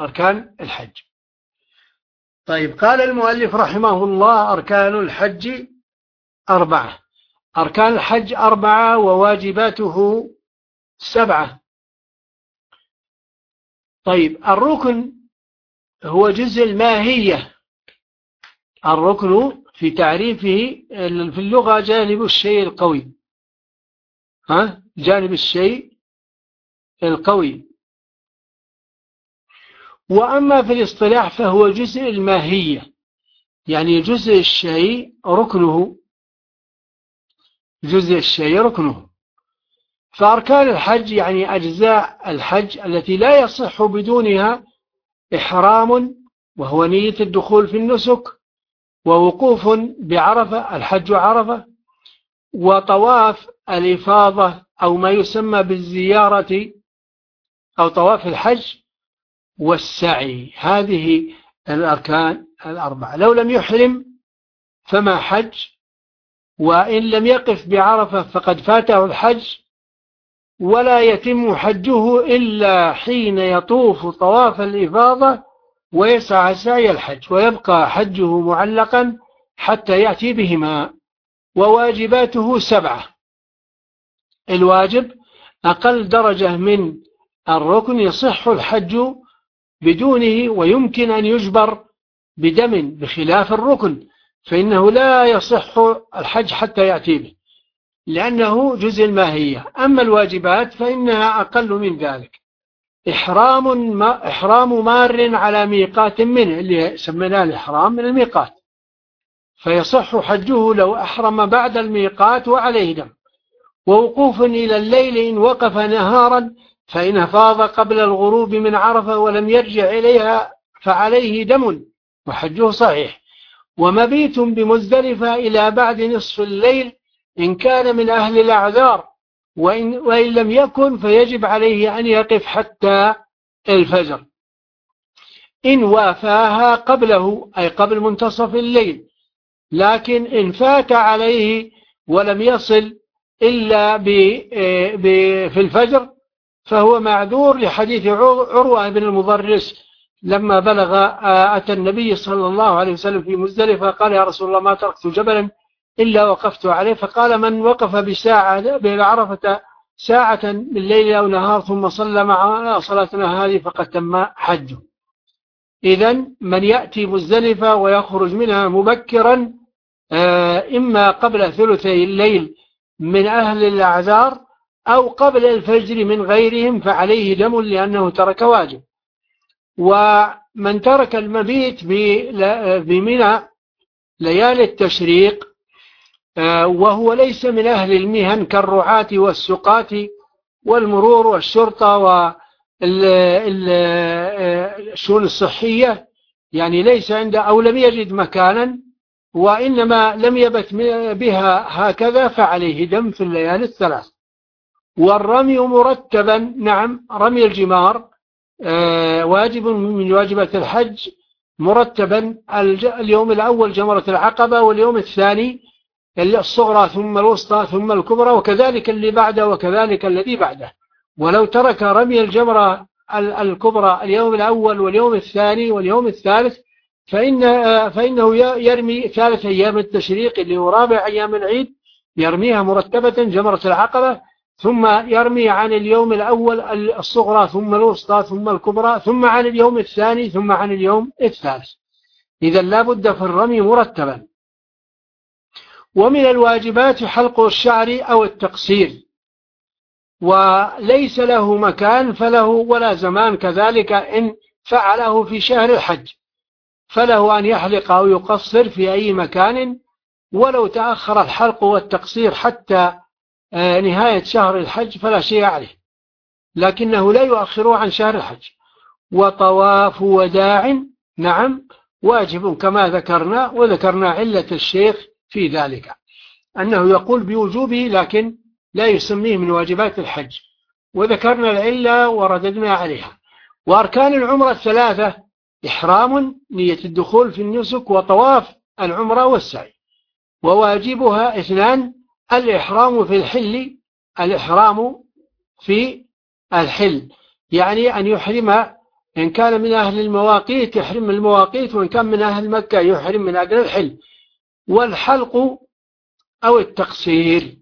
أركان الحج. طيب قال المؤلف رحمه الله أركان الحج أربعة. أركان الحج أربعة وواجباته سبعة. طيب الركن هو جزء الماهية. الركن في تعريفه في اللغة جانب الشيء القوي. ها؟ جانب الشيء القوي. وأما في الاصطلاح فهو جزء الماهية. يعني جزء الشيء ركنه. جزء الشيء ركنه. فأركان الحج يعني أجزاء الحج التي لا يصح بدونها إحرام وهو نية الدخول في النسك ووقوف بعرفة الحج عرفة وطواف الإفاضة أو ما يسمى بالزيارة أو طواف الحج والسعي. هذه الأركان الأربعة. لو لم يحرم فما حج وإن لم يقف بعرفة فقد فاته الحج ولا يتم حجه إلا حين يطوف طواف الإفاضة ويسعى سعي الحج ويبقى حجه معلقا حتى يأتي بهما. وواجباته سبعة. الواجب أقل درجة من الركن يصح الحج بدونه ويمكن أن يجبر بدم بخلاف الركن فإنه لا يصح الحج حتى يأتي به. لأنه جزء الماهية. أما الواجبات فإنها أقل من ذلك. إحرام, ما إحرام مار على ميقات منه اللي سميناه الإحرام من الميقات. فيصح حجه لو أحرم بعد الميقات وعليه دم. ووقوف إلى الليل إن وقف نهارا فإن أفاض قبل الغروب من عرفة ولم يرجع إليها فعليه دم. وحجه صحيح. ومبيت بمزدلفة إلى بعد نصف الليل إن كان من أهل الأعذار وإن, وإن لم يكن فيجب عليه أن يقف حتى الفجر. إن وافاها قبله أي قبل منتصف الليل. لكن إن فات عليه ولم يصل إلا في الفجر فهو معذور لحديث عروة بن المضرس لما بلغ أتى النبي صلى الله عليه وسلم في مزدلفة قال يا رسول الله ما تركت جبلا إلا وقفت عليه فقال من وقف بساعة بعرفة ساعة من ليل أو نهار ثم صلى مع صلاتنا هذه فقد تم حجه. إذا من يأتي مزدلفة ويخرج منها مبكرا آه، إما قبل ثلثي الليل من أهل الأعذار أو قبل الفجر من غيرهم فعليه دم لأنه ترك واجب. ومن ترك المبيت بمنى ليالي التشريق وهو ليس من أهل المهن كالرعاة والسقاة والمرور والشرطة والشؤون آه، الصحية. يعني ليس عنده أو لم يجد مكانا وإنما لم يبت بها هكذا فعليه دم في الليالي الثلاث. والرمي مرتبا نعم رمي الجمار آه، واجب من واجبات الحج مرتبا. اليوم الأول جمرة العقبة واليوم الثاني الصغرى ثم الوسطى ثم الكبرى وكذلك اللي بعده وكذلك الذي بعده. ولو ترك رمي الجمرة الكبرى اليوم الأول واليوم الثاني واليوم الثالث فإن فإنه يرمي ثالث أيام التشريق اللي هو رابع أيام العيد يرميها مرتبة جمرة العقبة ثم يرمي عن اليوم الأول الصغرى ثم الوسطى ثم الكبرى ثم عن اليوم الثاني ثم عن اليوم الثالث. إذا لا بد في الرمي مرتبا. ومن الواجبات حلق الشعر أو التقصير. وليس له مكان فله ولا زمان كذلك إن فعله في شهر الحج. فله أن يحلق أو يقصر في أي مكان ولو تأخر الحلق والتقصير حتى آه، نهاية شهر الحج فلا شيء عليه. لكنه لا يؤخره عن شهر الحج. وطواف وداع نعم واجب كما ذكرنا وذكرنا علة الشيخ في ذلك. أنه يقول بوجوبه لكن لا يسميه من واجبات الحج. وذكرنا العلة ورددنا عليها. وأركان العمرة الثلاثة إحرام نية الدخول في النسك وطواف العمرة والسعي. وواجبها اثنان الإحرام في الحل الإحرام في الحل. يعني أن يحرم إن كان من أهل المواقيت يحرم المواقيت وإن كان من أهل مكة يحرم من أجل الحل. والحلق أو التقصير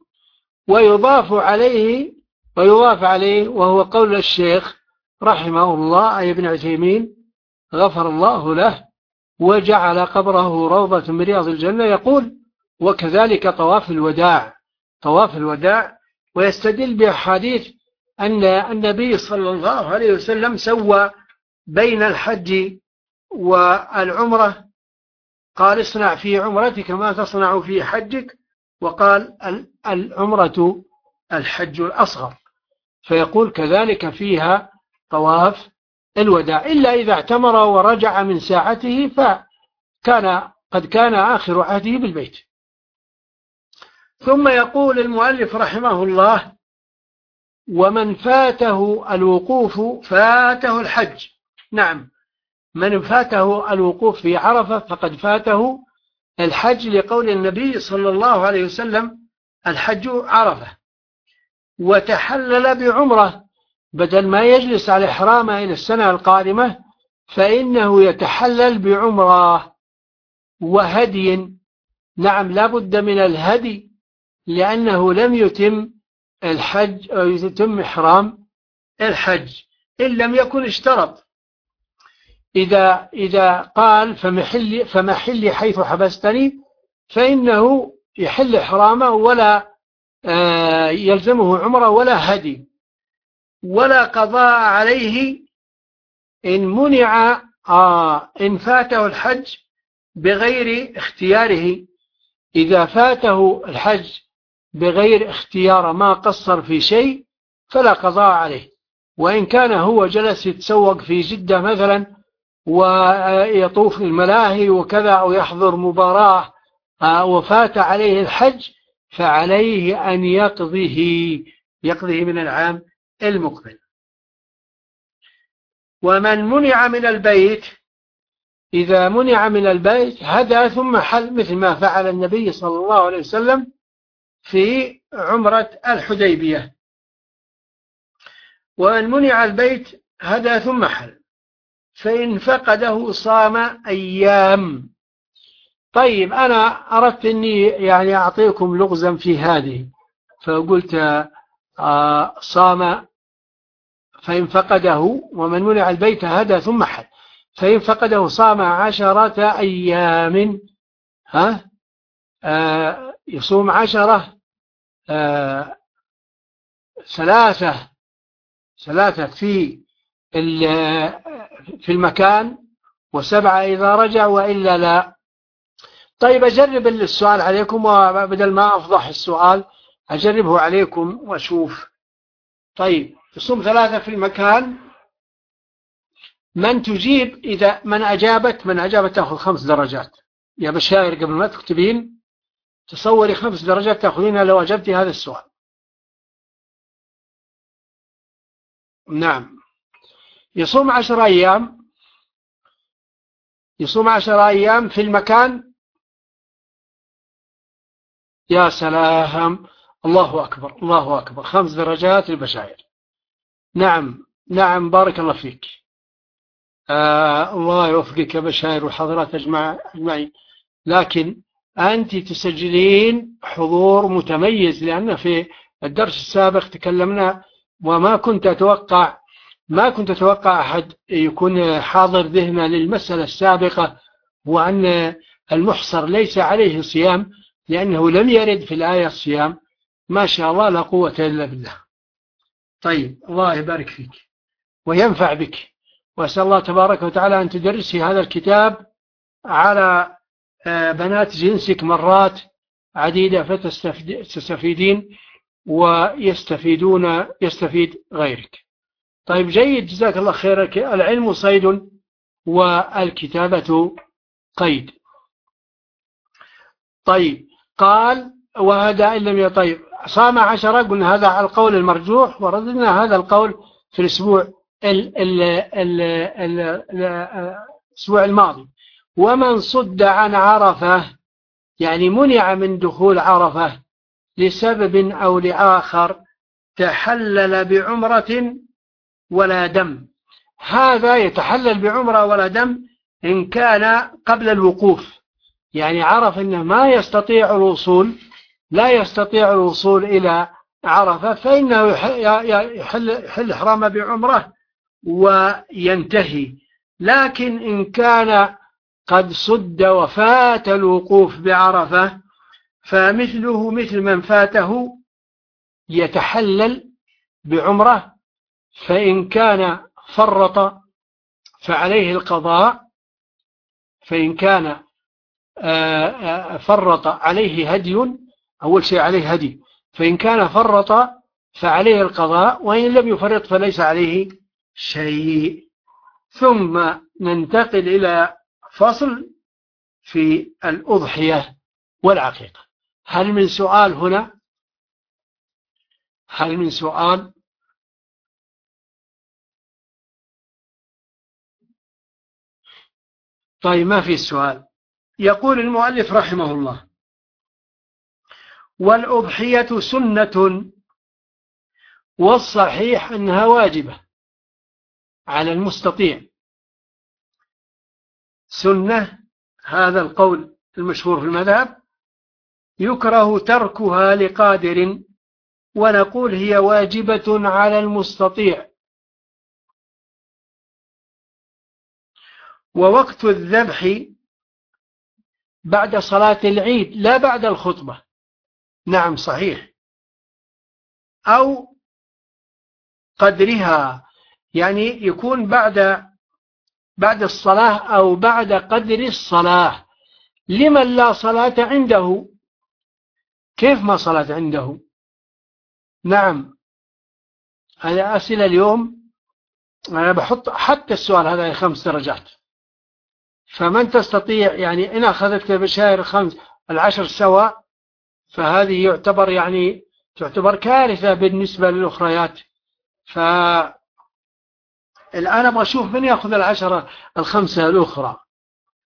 ويضاف عليه ويضاف عليه وهو قول الشيخ رحمه الله أي ابن عثيمين غفر الله له وجعل قبره روضة من رياض الجنة يقول وكذلك طواف الوداع. طواف الوداع ويستدل بأحاديث أن النبي صلى الله عليه وسلم سوى بين الحج والعمرة قال اصنع في عمرتك ما تصنع في حجك وقال العمرة الحج الأصغر. فيقول كذلك فيها طواف الوداع. إلا إذا اعتمر ورجع من ساعته فكان قد كان آخر عهده بالبيت. ثم يقول المؤلف رحمه الله ومن فاته الوقوف فاته الحج نعم. من فاته الوقوف في عرفة فقد فاته الحج لقول النبي صلى الله عليه وسلم الحج عرفة. وتحلل بعمرة. بدل ما يجلس على إحرامه إلى السنة القادمة فإنه يتحلل بعمرة وهدي. نعم لا بد من الهدي لأنه لم يتم الحج أو يتم إحرام الحج. إن لم يكن اشترط إذا إذا قال فمحلي فمحلي حيث حبستني فإنه يحل إحرامه ولا آه، يلزمه عمره ولا هدي. ولا قضاء عليه إن منع آه إن فاته الحج بغير اختياره. إذا فاته الحج بغير اختيار ما قصر في شيء فلا قضاء عليه. وإن كان هو جلس يتسوق في جدة مثلا ويطوف الملاهي وكذا أو يحضر مباراة وفات عليه الحج فعليه أن يقضيه يقضيه من العام المقبل. ومن منع من البيت إذا منع من البيت هدى ثم حل مثل ما فعل النبي صلى الله عليه وسلم في عمرة الحديبية. ومن منع البيت هدى ثم حل. فإن فقده صام أيام. طيب أنا أردت أني يعني أعطيكم لغزا في هذه. فقلت آه، صام فإن فقده ومن منع البيت هدى ثم حل. فإن فقده صام عشرة أيام. ها؟ آه يصوم عشرة آه ثلاثة ثلاثة في في المكان وسبعة إذا رجع وإلا لا. طيب أجرب السؤال عليكم وبدل ما أفضح السؤال أجربه عليكم وأشوف. طيب يصوم ثلاثة في المكان. من تجيب إذا من أجابت؟ من أجابت تأخذ خمس درجات. يا بشاير قبل ما تكتبين تصوري خمس درجات تأخذينها لو أجبتي هذا السؤال. نعم. يصوم عشر أيام يصوم عشر أيام في المكان. يا سلام الله أكبر الله أكبر. خمس درجات للبشائر نعم نعم بارك الله فيك. آه الله يوفقك يا بشائر والحضرات أجمعين. لكن أنت تسجلين حضور متميز لأن في الدرس السابق تكلمنا وما كنت أتوقع ما كنت أتوقع أحد يكون حاضر ذهنه للمسألة السابقة وأن المحصر ليس عليه صيام لأنه لم يرد في الآية الصيام. ما شاء الله لا قوة إلا بالله. طيب الله يبارك فيك وينفع بك. وأسأل الله تبارك وتعالى أن تدرسي هذا الكتاب على آه، بنات جنسك مرات عديدة فتستفيدين ويستفيدون يستفيد غيرك. طيب جيد جزاك الله خيرك العلم صيد والكتابة قيد. طيب قال وهذا إن لم يطيب صام عشرة قلنا هذا القول المرجوح ورددنا هذا القول في الأسبوع الأسبوع الماضي. ومن صد عن عرفة يعني منع من دخول عرفة لسبب أو لآخر تحلل بعمرة ولا دم. هذا يتحلل بعمرة ولا دم إن كان قبل الوقوف. يعني عرف أنه ما يستطيع الوصول لا يستطيع الوصول إلى عرفة فإنه يحل, يحل إحرام بعمرة وينتهي. لكن إن كان قد صد وفات الوقوف بعرفة فمثله مثل من فاته يتحلل بعمرة فإن كان فرط فعليه القضاء فإن كان آه، آه، فرط عليه هدي أول شيء عليه هدي. فإن كان فرط فعليه القضاء وإن لم يفرط فليس عليه شيء. ثم ننتقل إلى فصل في الأضحية والعقيقة. هل من سؤال هنا؟ هل من سؤال طيب ما في سؤال؟ يقول المؤلف رحمه الله والأضحية سنة والصحيح أنها واجبة على المستطيع. سنة هذا القول المشهور في المذهب يكره تركها لقادر ونقول هي واجبة على المستطيع. ووقت الذبح بعد صلاة العيد لا بعد الخطبة. نعم صحيح. أو قدرها يعني يكون بعد بعد الصلاة أو بعد قدر الصلاة. لمن لا صلاة عنده؟ كيف ما صلاة عنده؟ نعم. أنا أسئلة اليوم أنا بحط حتى السؤال هذا خمس درجات. فمن تستطيع يعني إن أخذت بشائر خمس العشر سوا فهذه يعتبر يعني تعتبر كارثة بالنسبة للأخريات. ف الآن أبغى أشوف من يأخذ العشرة الخمسة الأخرى.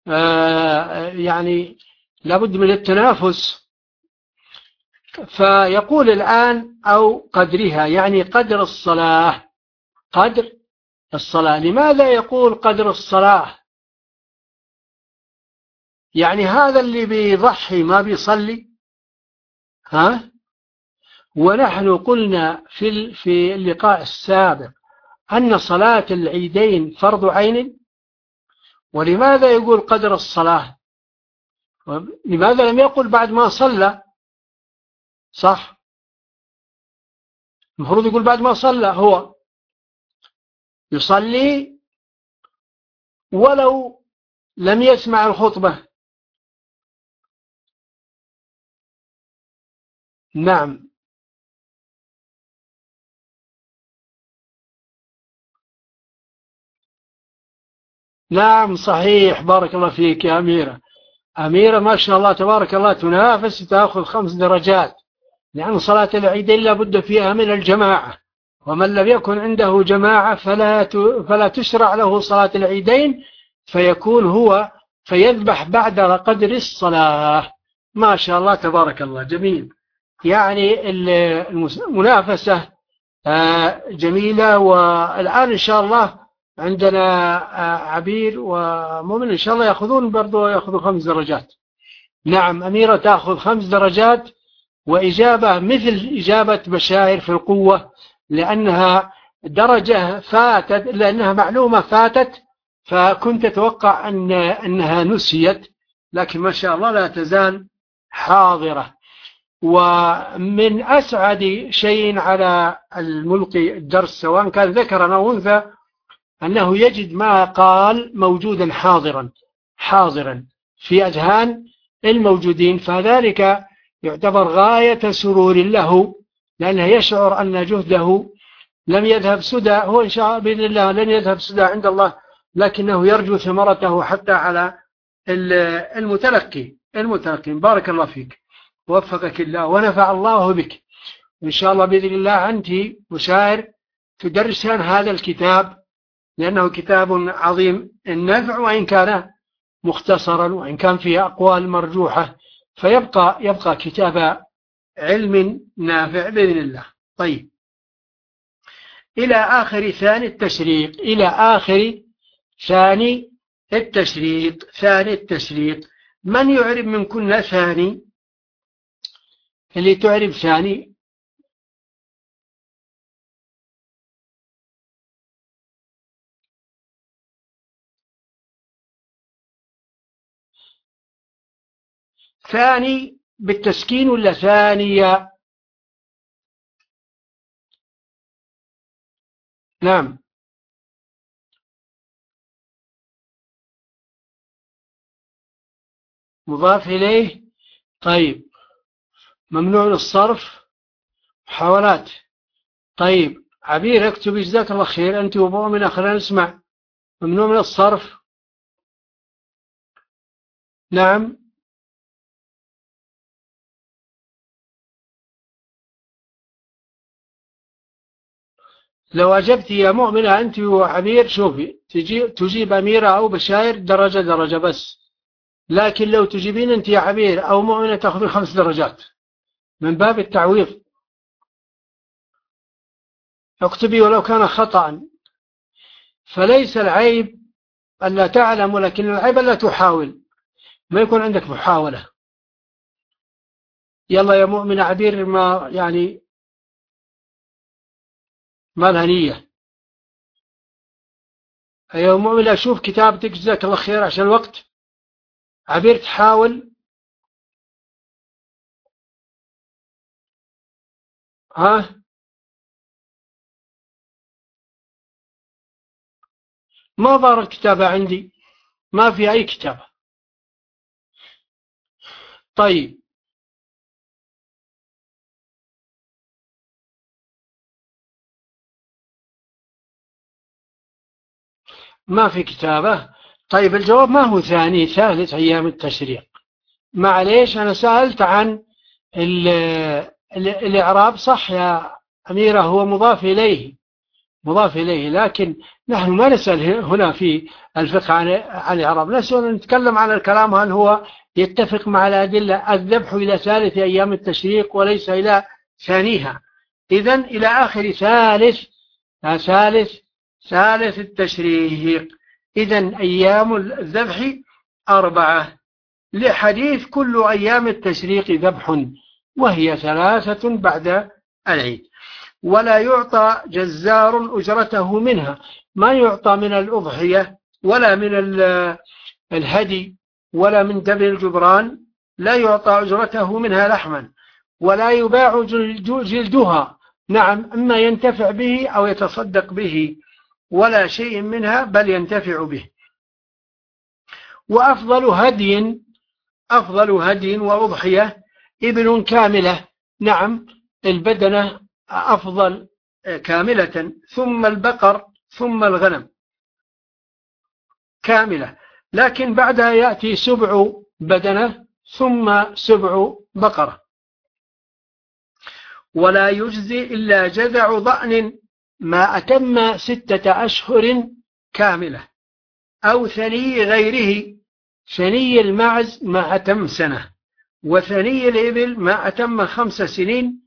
آه يعني لابد من التنافس. فيقول الآن أو قدرها يعني قدر الصلاة. قدر الصلاة. لماذا يقول قدر الصلاة؟ يعني هذا اللي بيضحي ما بيصلي ها؟ ونحن قلنا في في اللقاء السابق أن صلاة العيدين فرض عين ولماذا يقول قدر الصلاة؟ لماذا لم يقل بعد ما صلى؟ صح؟ المفروض يقول بعد ما صلى هو يصلي ولو لم يسمع الخطبة. نعم. نعم صحيح. بارك الله فيك يا أميرة. أميرة ما شاء الله تبارك الله تنافس تأخذ خمس درجات. لأن صلاة العيدين لابد فيها من الجماعة. ومن لم يكن عنده جماعة فلا فلا تشرع له صلاة العيدين فيكون هو فيذبح بعد قدر الصلاة. ما شاء الله تبارك الله. جميل. يعني المنافسة آه، جميلة والآن إن شاء الله عندنا آه، عبير ومؤمن إن شاء الله يأخذون برضو يأخذوا خمس درجات. نعم أميرة تأخذ خمس درجات وإجابة مثل إجابة بشائر في القوة لأنها درجة فاتت لأنها معلومة فاتت فكنت أتوقع أن أنها نسيت لكن ما شاء الله لا تزال حاضرة. ومن أسعد شيء على الملقي الدرس سواء كان ذكرا أو أنثى أنه يجد ما قال موجودا حاضرا حاضرا في أذهان الموجودين فذلك يعتبر غاية سرور له لأنه يشعر أن جهده لم يذهب سدى هو إن شاء بإذن الله لن يذهب سدى عند الله لكنه يرجو ثمرته حتى على المتلقي المتلقي. بارك الله فيك. وفقك الله ونفع الله بك. إن شاء الله بإذن الله أنت مشاعر تدرسان هذا الكتاب لأنه كتاب عظيم. النفع وإن كان مختصرا وإن كان فيه أقوال مرجوحة فيبقى يبقى كتاب علم نافع بإذن الله. طيب. إلى آخر ثاني التشريق. إلى آخر ثاني التشريق. ثاني التشريق. من يعرب من كنا ثاني؟ اللي تعرب ثاني. ثاني بالتسكين ولا ثانية؟ نعم. مضاف إليه. طيب. ممنوع الصرف محاولات. طيب عبير اكتب جزاك الله خير. أنت ومؤمن خلينا نسمع. ممنوع من الصرف؟ نعم. لو أجبت يا مؤمنة أنت وعبير شوفي تجيب, تجيب أميرة أو بشاير درجة درجة بس. لكن لو تجيبين أنت يا عبير أو مؤمنة تأخذين خمس درجات. من باب التعويض. اكتبي ولو كان خطأ. فليس العيب ألا تعلم ولكن العيب ألا تحاول. ما يكون عندك محاولة. يلا يا مؤمن عبير ما يعني ما لها نية. يا مؤمن أشوف كتابتك جزاك الله خير عشان الوقت. عبير تحاول ها؟ ما ظهر الكتابة عندي. ما في أي كتابة طيب. ما في كتابة. طيب الجواب ما هو ثاني؟ ثالث أيام التشريق. معليش أنا سألت عن الإعراب صح يا أميرة هو مضاف إليه مضاف إليه لكن نحن ما نسأل هنا في الفقه عن عن الإعراب نسأل نتكلم عن الكلام هل هو يتفق مع الأدلة الذبح إلى ثالث أيام التشريق وليس إلى ثانيها. إذا إلى آخر ثالث ثالث ثالث التشريق. إذا أيام الذبح أربعة. لحديث كل أيام التشريق ذبح. وهي ثلاثة بعد العيد. ولا يعطى جزار أجرته منها. ما يعطى من الأضحية ولا من الهدي ولا من دم الجبران لا يعطى أجرته منها لحما ولا يباع جلدها. نعم أما ينتفع به أو يتصدق به ولا شيء منها بل ينتفع به. وأفضل هدي أفضل هدي وأضحية ابن كاملة. نعم البدنة أفضل كاملة. ثم البقر ثم الغنم. كاملة. لكن بعدها يأتي سبع بدنة ثم سبع بقرة. ولا يجزي إلا جذع ضأن ما أتم ستة أشهر كاملة أو ثني غيره. ثني المعز ما أتم سنة. وثني الإبل ما أتم خمس سنين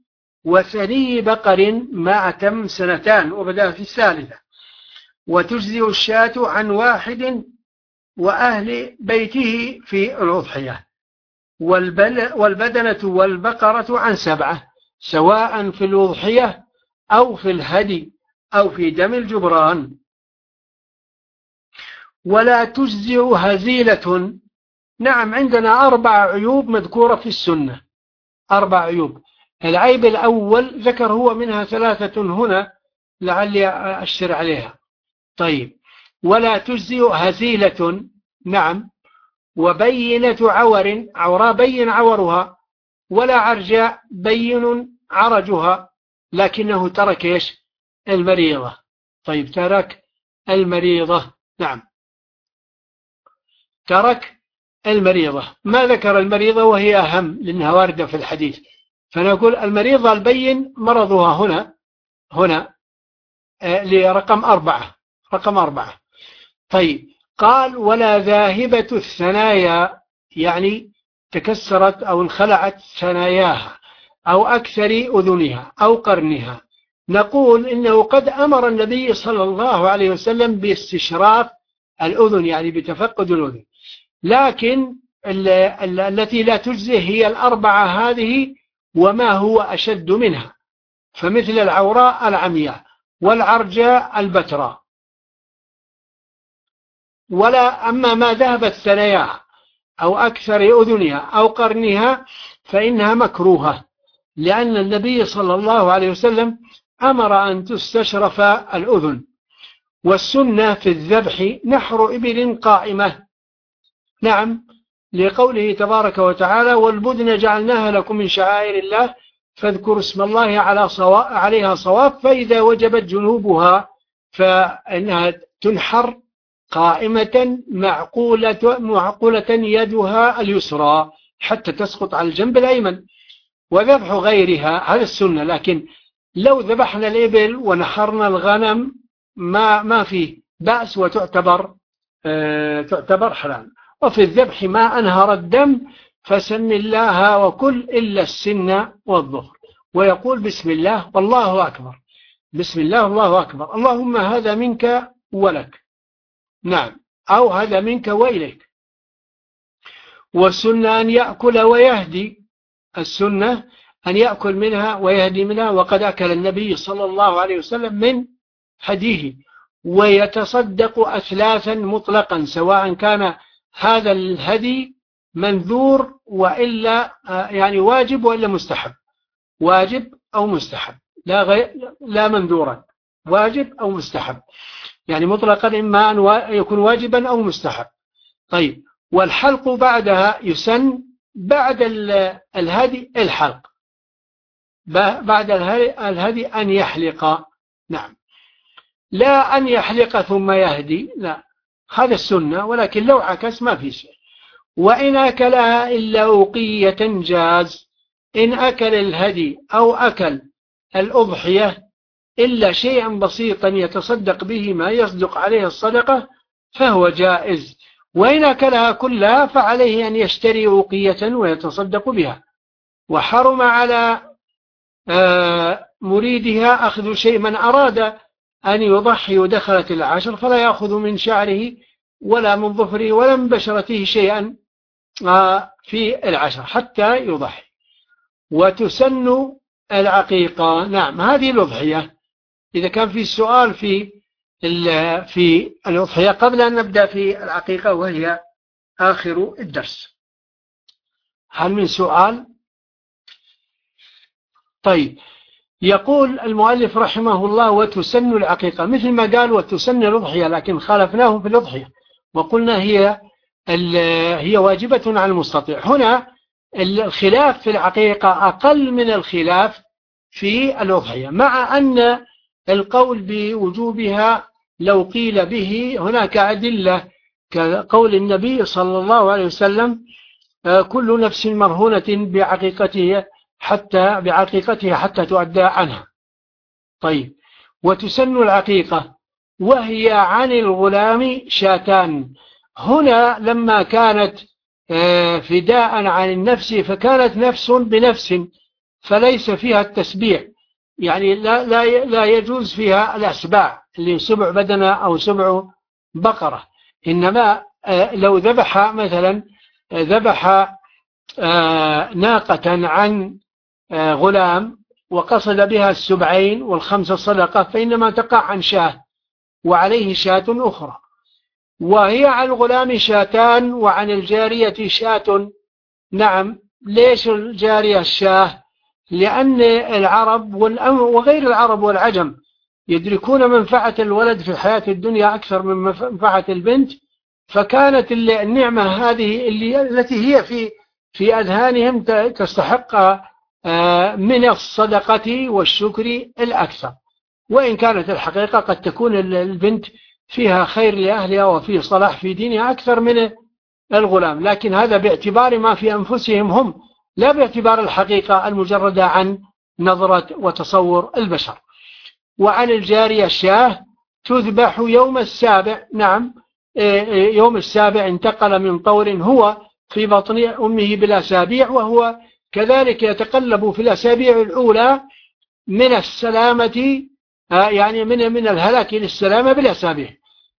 وثني بقر ما أتم سنتان وبدأ في الثالثة. وتجزي الشاة عن واحد وأهل بيته في الأضحية. والبدنة والبقرة عن سبعة سواء في الأضحية أو في الهدي أو في دم الجبران. ولا تجزئ هزيلة نعم عندنا أربع عيوب مذكورة في السنة. أربع عيوب. العيب الأول ذكر هو منها ثلاثة هنا لعلي أشتر عليها. طيب. ولا تجزئ هزيلة نعم وبينة عور عوراء بين عورها ولا عرجاء بين عرجها لكنه ترك إيش؟ المريضة. طيب ترك المريضة. نعم. ترك المريضة. ما ذكر المريضة وهي أهم لأنها واردة في الحديث. فنقول المريضة البين مرضها هنا هنا آه، لرقم أربعة. رقم أربعة. طيب قال ولا ذاهبة الثنايا. يعني تكسرت أو انخلعت ثناياها أو أكثر أذنها أو قرنها. نقول إنه قد أمر النبي صلى الله عليه وسلم باستشراف الأذن يعني بتفقد الأذن. لكن التي لا تجزي هي الأربعة هذه وما هو أشد منها. فمثل العوراء العمياء والعرجاء البتراء. ولا أما ما ذهبت ثناياها أو أكثر أذنها أو قرنها فإنها مكروهة لأن النبي صلى الله عليه وسلم أمر أن تستشرف الأذن. والسنة في الذبح نحر إبل قائمة. نعم لقوله تبارك وتعالى والبدن جعلناها لكم من شعائر الله فاذكروا اسم الله على صوا... عليها صواب فإذا وجبت جنوبها فإنها تنحر قائمة معقولة, معقولة يدها اليسرى حتى تسقط على الجنب الأيمن. وذبح غيرها هذا السنة لكن لو ذبحنا الإبل ونحرنا الغنم ما ما فيه بأس وتعتبر آه تعتبر حلال. وفي الذبح ما أنهر الدم فسم الله وكل إلا السن والظهر. ويقول بسم الله والله أكبر. بسم الله الله أكبر. اللهم هذا منك ولك. نعم. أو هذا منك وإليك. والسنة أن يأكل ويهدي. السنة أن يأكل منها ويهدي منها. وقد أكل النبي صلى الله عليه وسلم من هديه. ويتصدق أثلاثا مطلقا سواء كان هذا الهدي منذور وإلا يعني واجب وإلا مستحب. واجب أو مستحب. لا غير لا منذورا. واجب أو مستحب. يعني مطلقا إما أن يكون واجبا أو مستحب. طيب والحلق بعدها يسن بعد الهدي الحلق. بعد الهدي أن يحلق. نعم. لا أن يحلق ثم يهدي. لا. هذا السنة ولكن لو عكس ما في شيء. وإن أكلها إلا أوقية جاز إن أكل الهدي أو أكل الأضحية إلا شيئا بسيطا يتصدق به ما يصدق عليه الصدقة فهو جائز. وإن أكلها كلها فعليه أن يشتري أوقية ويتصدق بها. وحرم على آه، مريدها أخذ شيء من أراد أن يضحي ودخلت العشر فلا يأخذ من شعره ولا من ظفره ولا من بشرته شيئا آه، في العشر حتى يضحي. وتسن العقيقة. نعم هذه الأضحية. إذا كان في سؤال في في الأضحية قبل أن نبدأ في العقيقة وهي آخر الدرس. هل من سؤال؟ طيب. يقول المؤلف رحمه الله وتسن العقيقة مثل ما قال وتسن الأضحية لكن خالفناه في الأضحية. وقلنا هي هي واجبة على المستطيع. هنا الخلاف في العقيقة أقل من الخلاف في الأضحية. مع أن القول بوجوبها لو قيل به هناك أدلة كقول النبي صلى الله عليه وسلم آه، كل نفس مرهونة بعقيقتها حتى بعقيقتها حتى تؤدى عنها. طيب وتسن العقيقة وهي عن الغلام شاتان. هنا لما كانت آه، فداء عن النفس فكانت نفس بنفس فليس فيها التسبيع. يعني لا, لا, لا يجوز فيها الأسباع اللي سبع بدنة أو سبع بقرة. إنما آه، لو ذبح مثلا آه، ذبح ناقة عن غلام وقصد بها السبعين والخمسة صدقة فإنما تقع عن شاة وعليه شاة أخرى. وهي عن الغلام شاتان وعن الجارية شاة. نعم ليش الجارية الشاه لأن العرب وغير العرب والعجم يدركون منفعة الولد في الحياة الدنيا أكثر من منفعة البنت فكانت النعمة هذه اللي التي هي في في أذهانهم تستحق آه، من الصدقة والشكر الأكثر. وإن كانت الحقيقة قد تكون البنت فيها خير لأهلها وفيه صلاح في دينها أكثر من الغلام. لكن هذا باعتبار ما في أنفسهم هم لا باعتبار الحقيقة المجردة عن نظرة وتصور البشر. وعن الجارية الشاه تذبح يوم السابع نعم آه، آه، يوم السابع انتقل من طور هو في بطن أمه بالأسابيع وهو كذلك يتقلب في الأسابيع الأولى من السلامة آه، يعني من من الهلاك للسلامة بالأسابيع.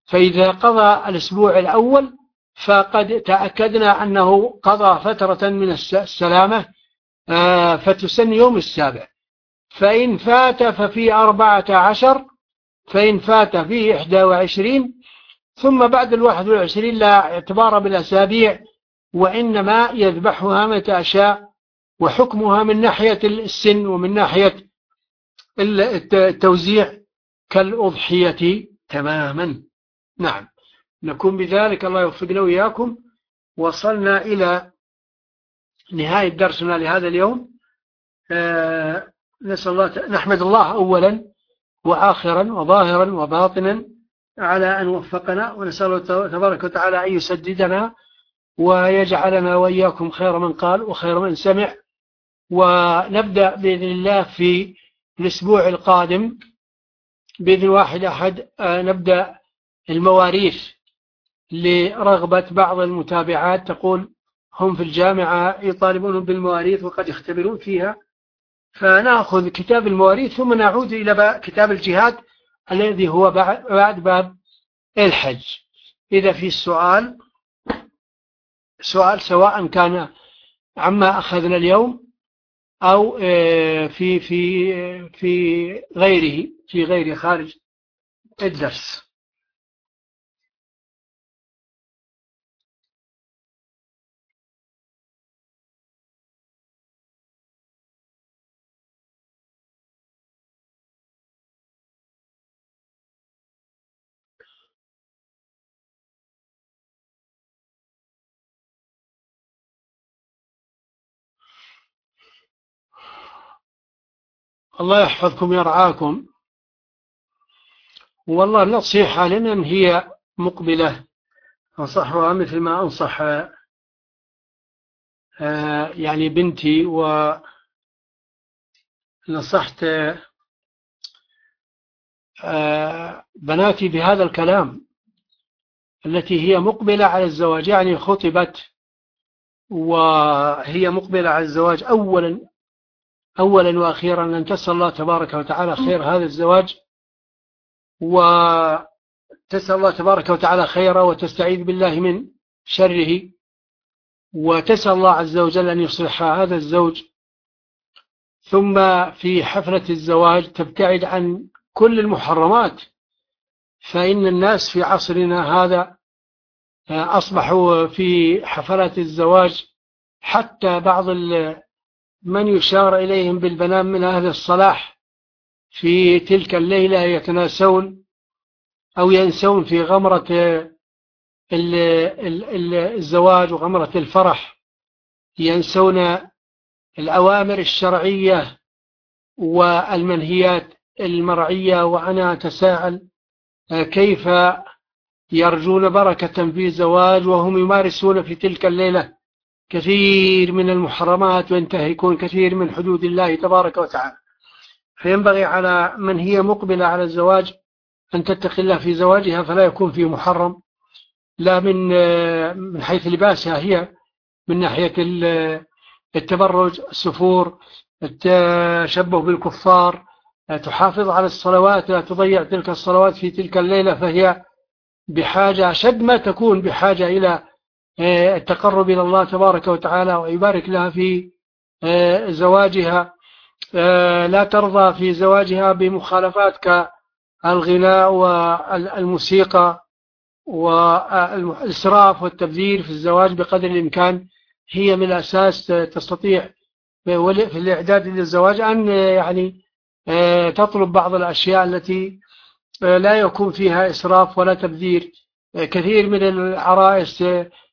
فإذا قضى الأسبوع الأول فقد تأكدنا أنه قضى فترة من السلامة فتسن يوم السابع. فإن فات ففي أربعة عشر فإن فات فيه إحدى وعشرين ثم بعد الواحد والعشرين لا اعتبار بالأسابيع وإنما يذبحها متى شاء. وحكمها من ناحية السن ومن ناحية التوزيع كالأضحية تماما. نعم. نكون بذلك الله يوفقنا وإياكم. وصلنا إلى نهاية درسنا لهذا اليوم. آه، نسأل الله نحمد الله أولا وآخرا وظاهرا وباطنا على أن وفقنا. ونسأل تبارك وتعالى أن يسددنا ويجعلنا وإياكم خير من قال وخير من سمع. ونبدأ بإذن الله في الأسبوع القادم. بإذن واحد أحد آه، نبدأ المواريث لرغبة بعض المتابعات. تقول هم في الجامعة يطالبون بالمواريث وقد يختبرون فيها. فنأخذ كتاب المواريث ثم نعود إلى كتاب الجهاد الذي هو بعد باب الحج. إذا في السؤال سؤال سواء كان عما أخذنا اليوم أو آه، في في في غيره في غير خارج الدرس. الله يحفظكم يرعاكم والله النصيحة لمن هي مقبلة أنصحها مثل ما أنصح آه، يعني بنتي ونصحت آه، بناتي بهذا الكلام التي هي مقبلة على الزواج يعني خطبت وهي مقبلة على الزواج أولا أولا وأخيرا أن تسأل الله تبارك وتعالى خير هذا الزواج وتسأل الله تبارك وتعالى خيره وتستعيذ بالله من شره وتسأل الله عز وجل أن يصلح هذا الزوج. ثم في حفلة الزواج تبتعد عن كل المحرمات فإن الناس في عصرنا هذا أصبحوا في حفلات الزواج حتى بعض من يشار إليهم بالبنان من أهل الصلاح في تلك الليلة يتناسون أو ينسون في غمرة الزواج وغمرة الفرح ينسون الأوامر الشرعية والمنهيات المرعية وأنا أتساءل كيف يرجون بركة في زواج وهم يمارسون في تلك الليلة. كثير من المحرمات وينتهكون كثير من حدود الله تبارك وتعالى. فينبغي على من هي مقبلة على الزواج أن تتقي الله في زواجها فلا يكون فيه محرم. لا من من حيث لباسها هي من ناحية التبرج السفور التشبه بالكفار. تحافظ على الصلوات لا تضيع تلك الصلوات في تلك الليلة فهي بحاجة شد ما تكون بحاجة إلى التقرب إلى الله تبارك وتعالى ويبارك لها في آه، زواجها. آه، لا ترضى في زواجها بمخالفات كالغناء والموسيقى والإسراف والتبذير في الزواج بقدر الإمكان. هي من الأساس تستطيع في الإعداد للزواج أن يعني تطلب بعض الأشياء التي لا يكون فيها إسراف ولا تبذير. كثير من العرائس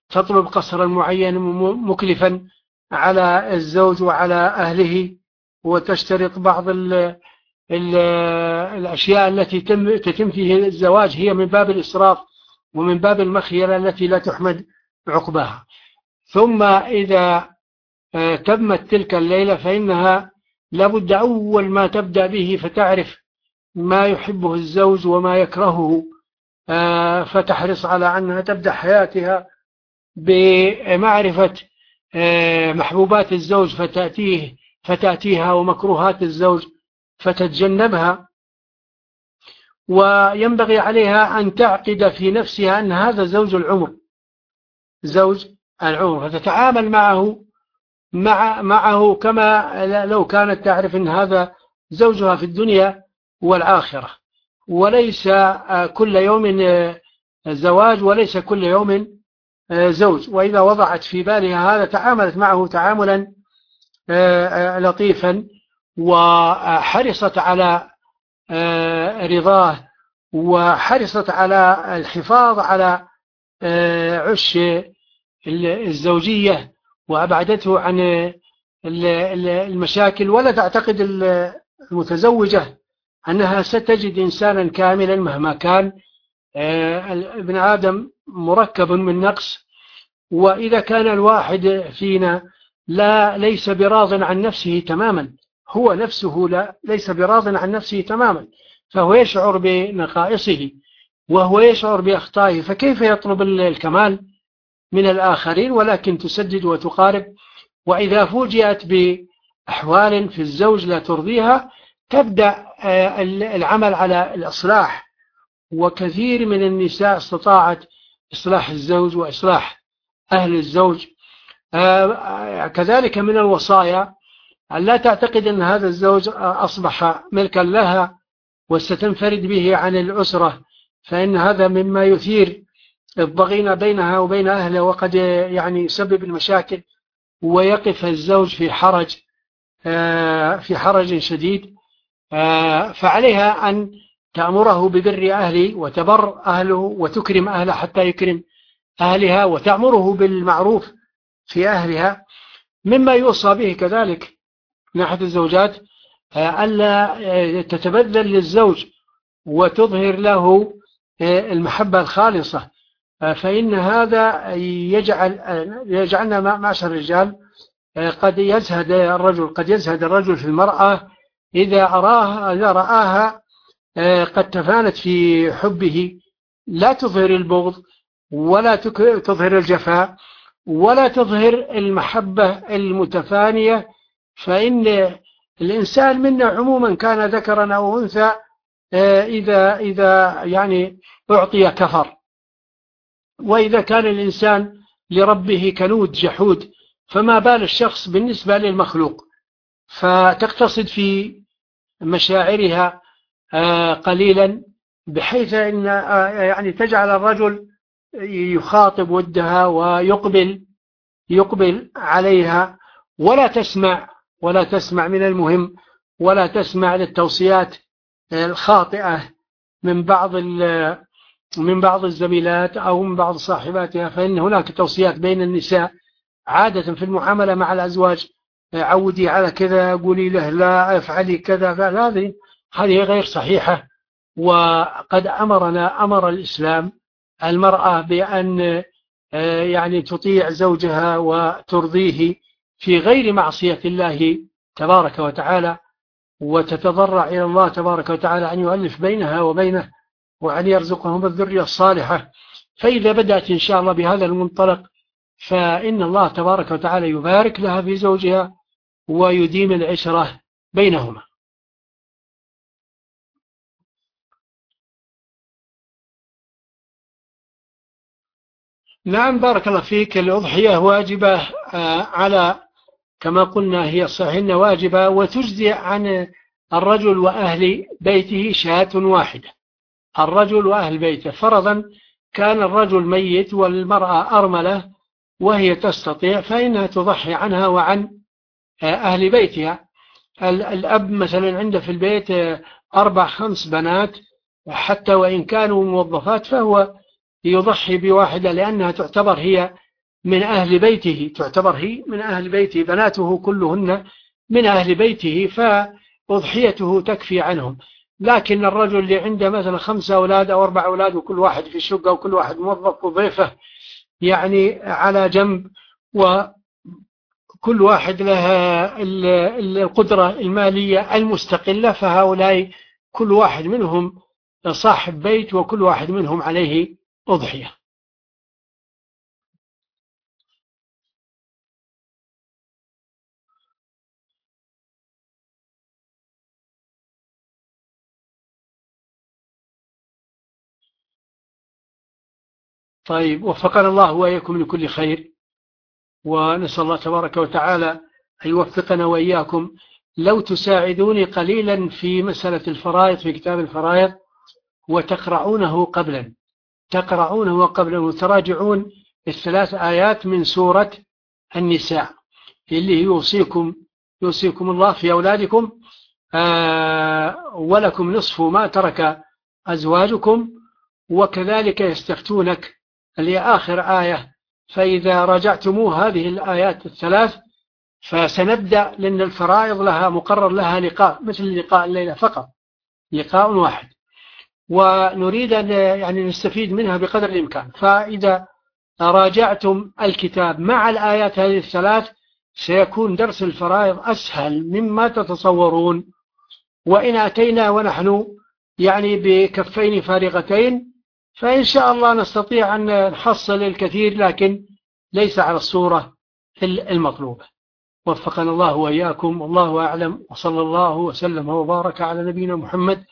تطلب قصرا معينا مكلفا على الزوج وعلى أهله وتشترط بعض ال ال الأشياء التي تتم فيه الزواج هي من باب الإسراف ومن باب المخيلة التي لا تحمد عقباها. ثم إذا آه، تمت تلك الليلة فإنها لابد أول ما تبدأ به فتعرف ما يحبه الزوج وما يكرهه آه، فتحرص على أنها تبدأ حياتها بمعرفة آه، محبوبات الزوج فتأتيه فتأتيها ومكروهات الزوج فتتجنبها. وينبغي عليها أن تعقد في نفسها أن هذا زوج العمر زوج العمر فتتعامل معه مع معه كما لو كانت تعرف أن هذا زوجها في الدنيا والآخرة. وليس كل يوم زواج وليس كل يوم زوج. وإذا وضعت في بالها هذا تعاملت معه تعاملا لطيفا وحرصت على رضاه وحرصت على الحفاظ على عش الزوجية وأبعدته عن المشاكل. ولا تعتقد المتزوجة أنها ستجد إنسانا كاملا مهما كان ابن آدم مركب من نقص وإذا كان الواحد فينا لا ليس براض عن نفسه تماما. هو نفسه لا ليس براض عن نفسه تماما. فهو يشعر بنقائصه وهو يشعر بأخطائه. فكيف يطلب الكمال من الآخرين ولكن تسدد وتقارب؟ وإذا فوجئت بأحوال في الزوج لا ترضيها تبدأ آه، العمل على الإصلاح. وكثير من النساء استطاعت إصلاح الزوج وإصلاح أهل الزوج. آه، كذلك من الوصايا أن لا تعتقد أن هذا الزوج أصبح ملكا لها وستنفرد به عن الأسرة فإن هذا مما يثير الضغينة بينها وبين أهله وقد يعني يسبب المشاكل ويقف الزوج في حرج آه، في حرج شديد. آه، فعليها أن تأمره ببر أهله وتبر أهله وتكرم أهله حتى يكرم أهلها وتأمره بالمعروف في أهلها. مما يوصى به كذلك من أحد الزوجات آه، ألا تتبذل للزوج وتظهر له المحبة الخالصة. فإن هذا يجعل يجعلنا معشر الرجال قد يزهد الرجل قد يزهد الرجل في المرأة إذا أراها إذا رآها قد تفانت في حبه. لا تظهر البغض ولا تظهر الجفاء ولا تظهر المحبة المتفانية فإن الإنسان منا عموما كان ذكرا أو أنثى إذا إذا يعني أعطي كفر. وإذا كان الإنسان لربه كنود جحود فما بال الشخص بالنسبة للمخلوق. فتقتصد في مشاعرها آه، قليلا بحيث أن آه، يعني تجعل الرجل يخاطب ودها ويقبل يقبل عليها ولا تسمع ولا تسمع من المهم ولا تسمع للتوصيات الخاطئة من بعض من بعض الزميلات أو من بعض صاحباتها. فإن هناك توصيات بين النساء عادة في المعاملة مع الأزواج عودي على كذا قولي له لا افعلي كذا هذه هذه غير صحيحة وقد أمرنا أمر الإسلام المرأة بأن آه، يعني تطيع زوجها وترضيه في غير معصية الله تبارك وتعالى وتتضرع إلى الله تبارك وتعالى أن يؤلف بينها وبينه وأن يرزقهم الذرية الصالحة. فإذا بدأت إن شاء الله بهذا المنطلق فإن الله تبارك وتعالى يبارك لها في زوجها ويديم العشرة بينهما. نعم بارك الله فيك. الأضحية واجبة آه، على كما قلنا هي صحيح واجبة وتجزي عن الرجل وأهل بيته شاة واحدة. الرجل وأهل بيته. فرضا كان الرجل ميت والمرأة أرملة وهي تستطيع فإنها تضحي عنها وعن أهل بيتها. الأب مثلا عنده في البيت أربع خمس بنات حتى وإن كانوا موظفات فهو يضحي بواحدة لأنها تعتبر هي من أهل بيته تعتبر هي من أهل بيته بناته كلهن من أهل بيته فأضحيته تكفي عنهم. لكن الرجل اللي عنده مثلا خمسة أولاد أو أربع أولاد وكل واحد في الشقة وكل واحد موظف وضيفه يعني على جنب وكل واحد لها القدرة المالية المستقلة فهؤلاء كل واحد منهم صاحب بيت وكل واحد منهم عليه أضحية طيب وفقنا الله وإياكم لكل خير ونسأل الله تبارك وتعالى أن يوفقنا وإياكم. لو تساعدوني قليلا في مسألة الفرائض في كتاب الفرائض وتقرعونه قبلا. تقرعونه قبلا وتراجعون الثلاث آيات من سورة النساء اللي يوصيكم يوصيكم الله في أولادكم آه ولكم نصف ما ترك أزواجكم وكذلك يستفتونك. اللي آخر آية فإذا رجعتموه هذه الآيات الثلاث فسنبدأ لأن الفرائض لها مقرر لها لقاء مثل لقاء الليلة فقط لقاء واحد. ونريد أن يعني نستفيد منها بقدر الإمكان. فإذا راجعتم الكتاب مع الآيات هذه الثلاث سيكون درس الفرائض أسهل مما تتصورون. وإن أتينا ونحن يعني بكفين فارغتين فإن شاء الله نستطيع أن نحصل الكثير لكن ليس على الصورة المطلوبة. وفقنا الله وإياكم والله أعلم وصلى الله وسلم وبارك على نبينا محمد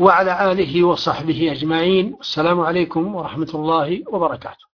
وعلى آله وصحبه أجمعين. السلام عليكم ورحمة الله وبركاته.